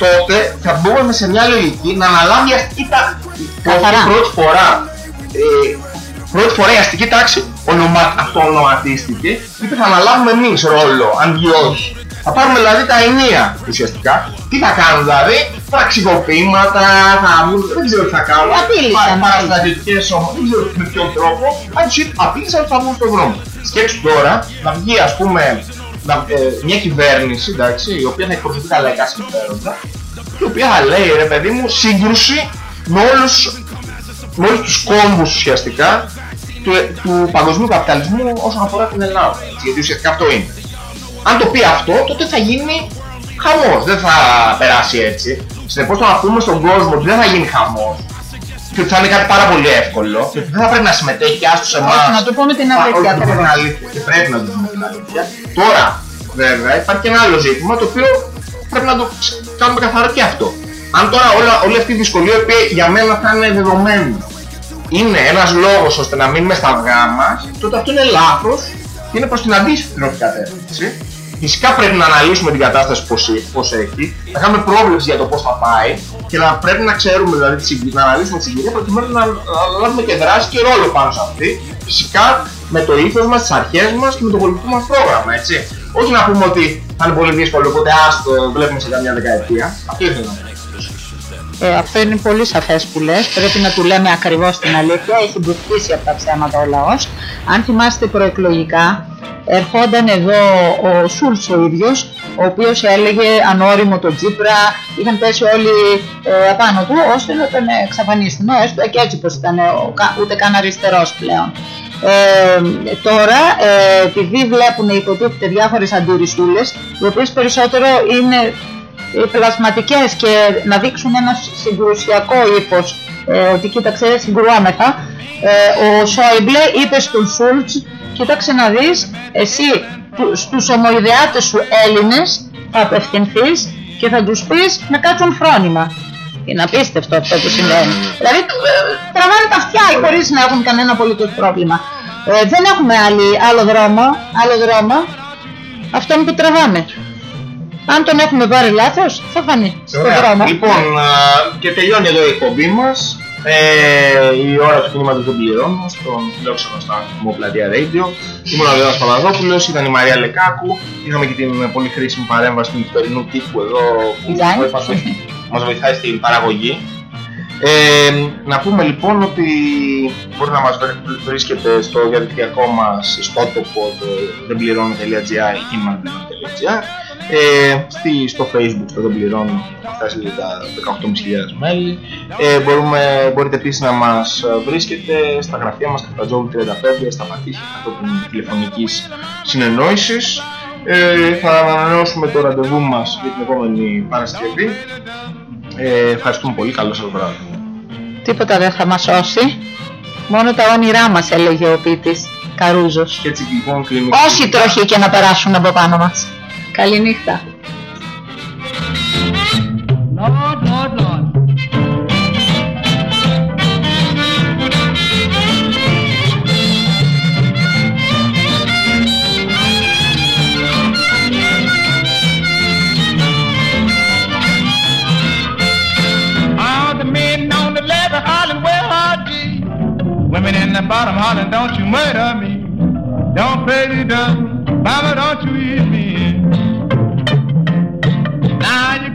τότε θα μπούμε σε μια λογική να αναλάβει η αστική τάξη. Καθαρά. Πρώτη φορά, ε, πρώτη φορά η αστική τάξη ονομα, αυτό ονοματίστηκε, είπε θα αναλάβουμε εμείς ρόλο, αν βγει όχι. Θα πάρουμε δηλαδή τα ενία ουσιαστικά. Τι θα κάνουν δηλαδή, πραξικοπήματα, θα δεν ξέρω τι θα κάνουν. Απείλησαν. Παραστατικές όμως, δεν ξέρω με ποιον τρόπο. Αν τους απείλησαν ότι θα βγουν στον δρόμο. Σκέψου τώρα να βγει ας πούμε να- ε, μια κυβέρνηση, εντάξει, η οποία θα εκπροσωπεί τα λαϊκά συμφέροντα, η οποία θα λέει ρε παιδί μου σύγκρουση με όλους, με όλους τους κόμβους ουσιαστικά του, του παγκοσμίου καπιταλισμού όσον αφορά την Ελλάδα. έτσι, Γιατί ουσιαστικά αυτό είναι. Αν το πει αυτό, τότε θα γίνει χαμός, δεν θα περάσει έτσι. Συνεπώς το να πούμε στον κόσμο ότι δεν θα γίνει χαμός και ότι θα είναι κάτι πάρα πολύ εύκολο και ότι δεν θα πρέπει να συμμετέχει και άστος εμάς. Όχι, να του πούμε την Α, αλήθεια, όχι, να του πούμε την ακριβώς. αλήθεια και πρέπει να του πούμε την αλήθεια. Τώρα, βέβαια, υπάρχει και ένα άλλο ζήτημα το οποίο πρέπει να το ξ- κάνουμε καθαρό και αυτό. Αν τώρα όλα, όλη αυτή η δυσκολία, η οποία για μένα θα είναι δεδομένη, είναι ένας λόγος ώστε να μείνουμε στα αυγά μας, τότε αυτό είναι λάθος και είναι προς την αντίστροφη κατεύθυνση. Φυσικά πρέπει να αναλύσουμε την κατάσταση πώς, έ- πώς έχει, να κάνουμε πρόβλεψη για το πώς θα πάει και να πρέπει να ξέρουμε, δηλαδή, τη συγκυρία- να αναλύσουμε τη συγκυρία προκειμένου να, να λάβουμε και δράση και ρόλο πάνω σε αυτή. Φυσικά με το ήθος μας, τις αρχές μας και με το πολιτικό μας πρόγραμμα, έτσι. Όχι να πούμε ότι θα είναι πολύ δύσκολο, οπότε ας το βλέπουμε σε καμιά δεκαετία. Αυτό ήθελα να πω. Ε, αυτό είναι πολύ σαφές που λες, πρέπει να του λέμε ακριβώς την αλήθεια, έχει μπουφτίσει από τα ψέματα ο λαός. Αν θυμάστε προεκλογικά, ερχόταν εδώ ο Σούλτς ο ίδιος, ο οποίος έλεγε ανώριμο τον Τσίπρα, είχαν πέσει όλοι ε, απάνω του, ώστε να τον εξαφανίσουν, ε, έστω και έτσι πως ήταν, ο, κα- ούτε καν αριστερός πλέον. Ε, τώρα, ε, επειδή βλέπουν υποτίθεται διάφορες αντιρρησούλες, οι οποίες περισσότερο είναι ε, πλασματικές και να δείξουν ένα συγκρουσιακό ύφος ε, ότι κοίταξε συγκρουάμεθα ε, ο Σόιμπλε είπε στον Σούλτς κοίταξε να δεις εσύ του- στους ομοειδεάτες σου Έλληνες θα απευθυνθείς και θα τους πεις να κάτσουν φρόνημα είναι απίστευτο αυτό που συμβαίνει. Δηλαδή ε, τραβάνε τα αυτιά χωρίς να έχουν κανένα απολύτως πρόβλημα. Ε, δεν έχουμε άλλη, άλλο δρόμο, άλλο δρόμο. Αυτό είναι που τραβάμε. Αν τον έχουμε πάρει λάθος, θα φανεί στον Ωραία. δρόμο. Λοιπόν, α, και τελειώνει εδώ η εκπομπή μας. Ε, η ώρα του κινήματος δεν πληρώνω στον φιλόξενο σταθμό Πλατεία Radio. Ήμουν ο Λέωνας Παπαδόπουλος, ήταν η Μαρία Λεκάκου. Είχαμε και την πολύ χρήσιμη παρέμβαση του νυχτερινού τύπου εδώ που Γιάννη. μας βοηθάει- μας βοηθάει στην παραγωγή. Ε, να πούμε λοιπόν ότι μπορεί να μας βρει- βρίσκεται στο διαδικτυακό μας ιστότοπο το δενπληρώνω.gr ή κίνημα.gr ε, στη, στο facebook στο δεν πληρώνω. Θα φτάσει τα 18.500 μέλη. Ε, μπορούμε, μπορείτε επίσης να μας βρίσκετε στα γραφεία μας κατά Τζόου 35 στα πατήσια κατόπιν τηλεφωνικής συνεννόησης. Ε, θα ανανεώσουμε το ραντεβού μας για την επόμενη Παρασκευή. Ε, ευχαριστούμε πολύ, καλό σας βράδυ. Τίποτα δεν θα μας σώσει. Μόνο τα όνειρά μας έλεγε ο ποιητής Καρούζος. και έτσι λοιπόν κλείνουμε Όση τροχή και να περάσουν από πάνω μας. Calvinista. Lord, Lord, Lord. Women in the bottom hollering, don't you murder me. Don't play me dumb. Mama, don't you eat me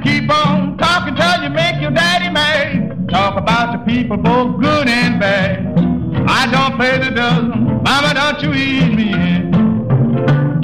keep on talking till you make your daddy mad. Talk about the people, both good and bad. I don't play the dozen, mama, don't you eat me in.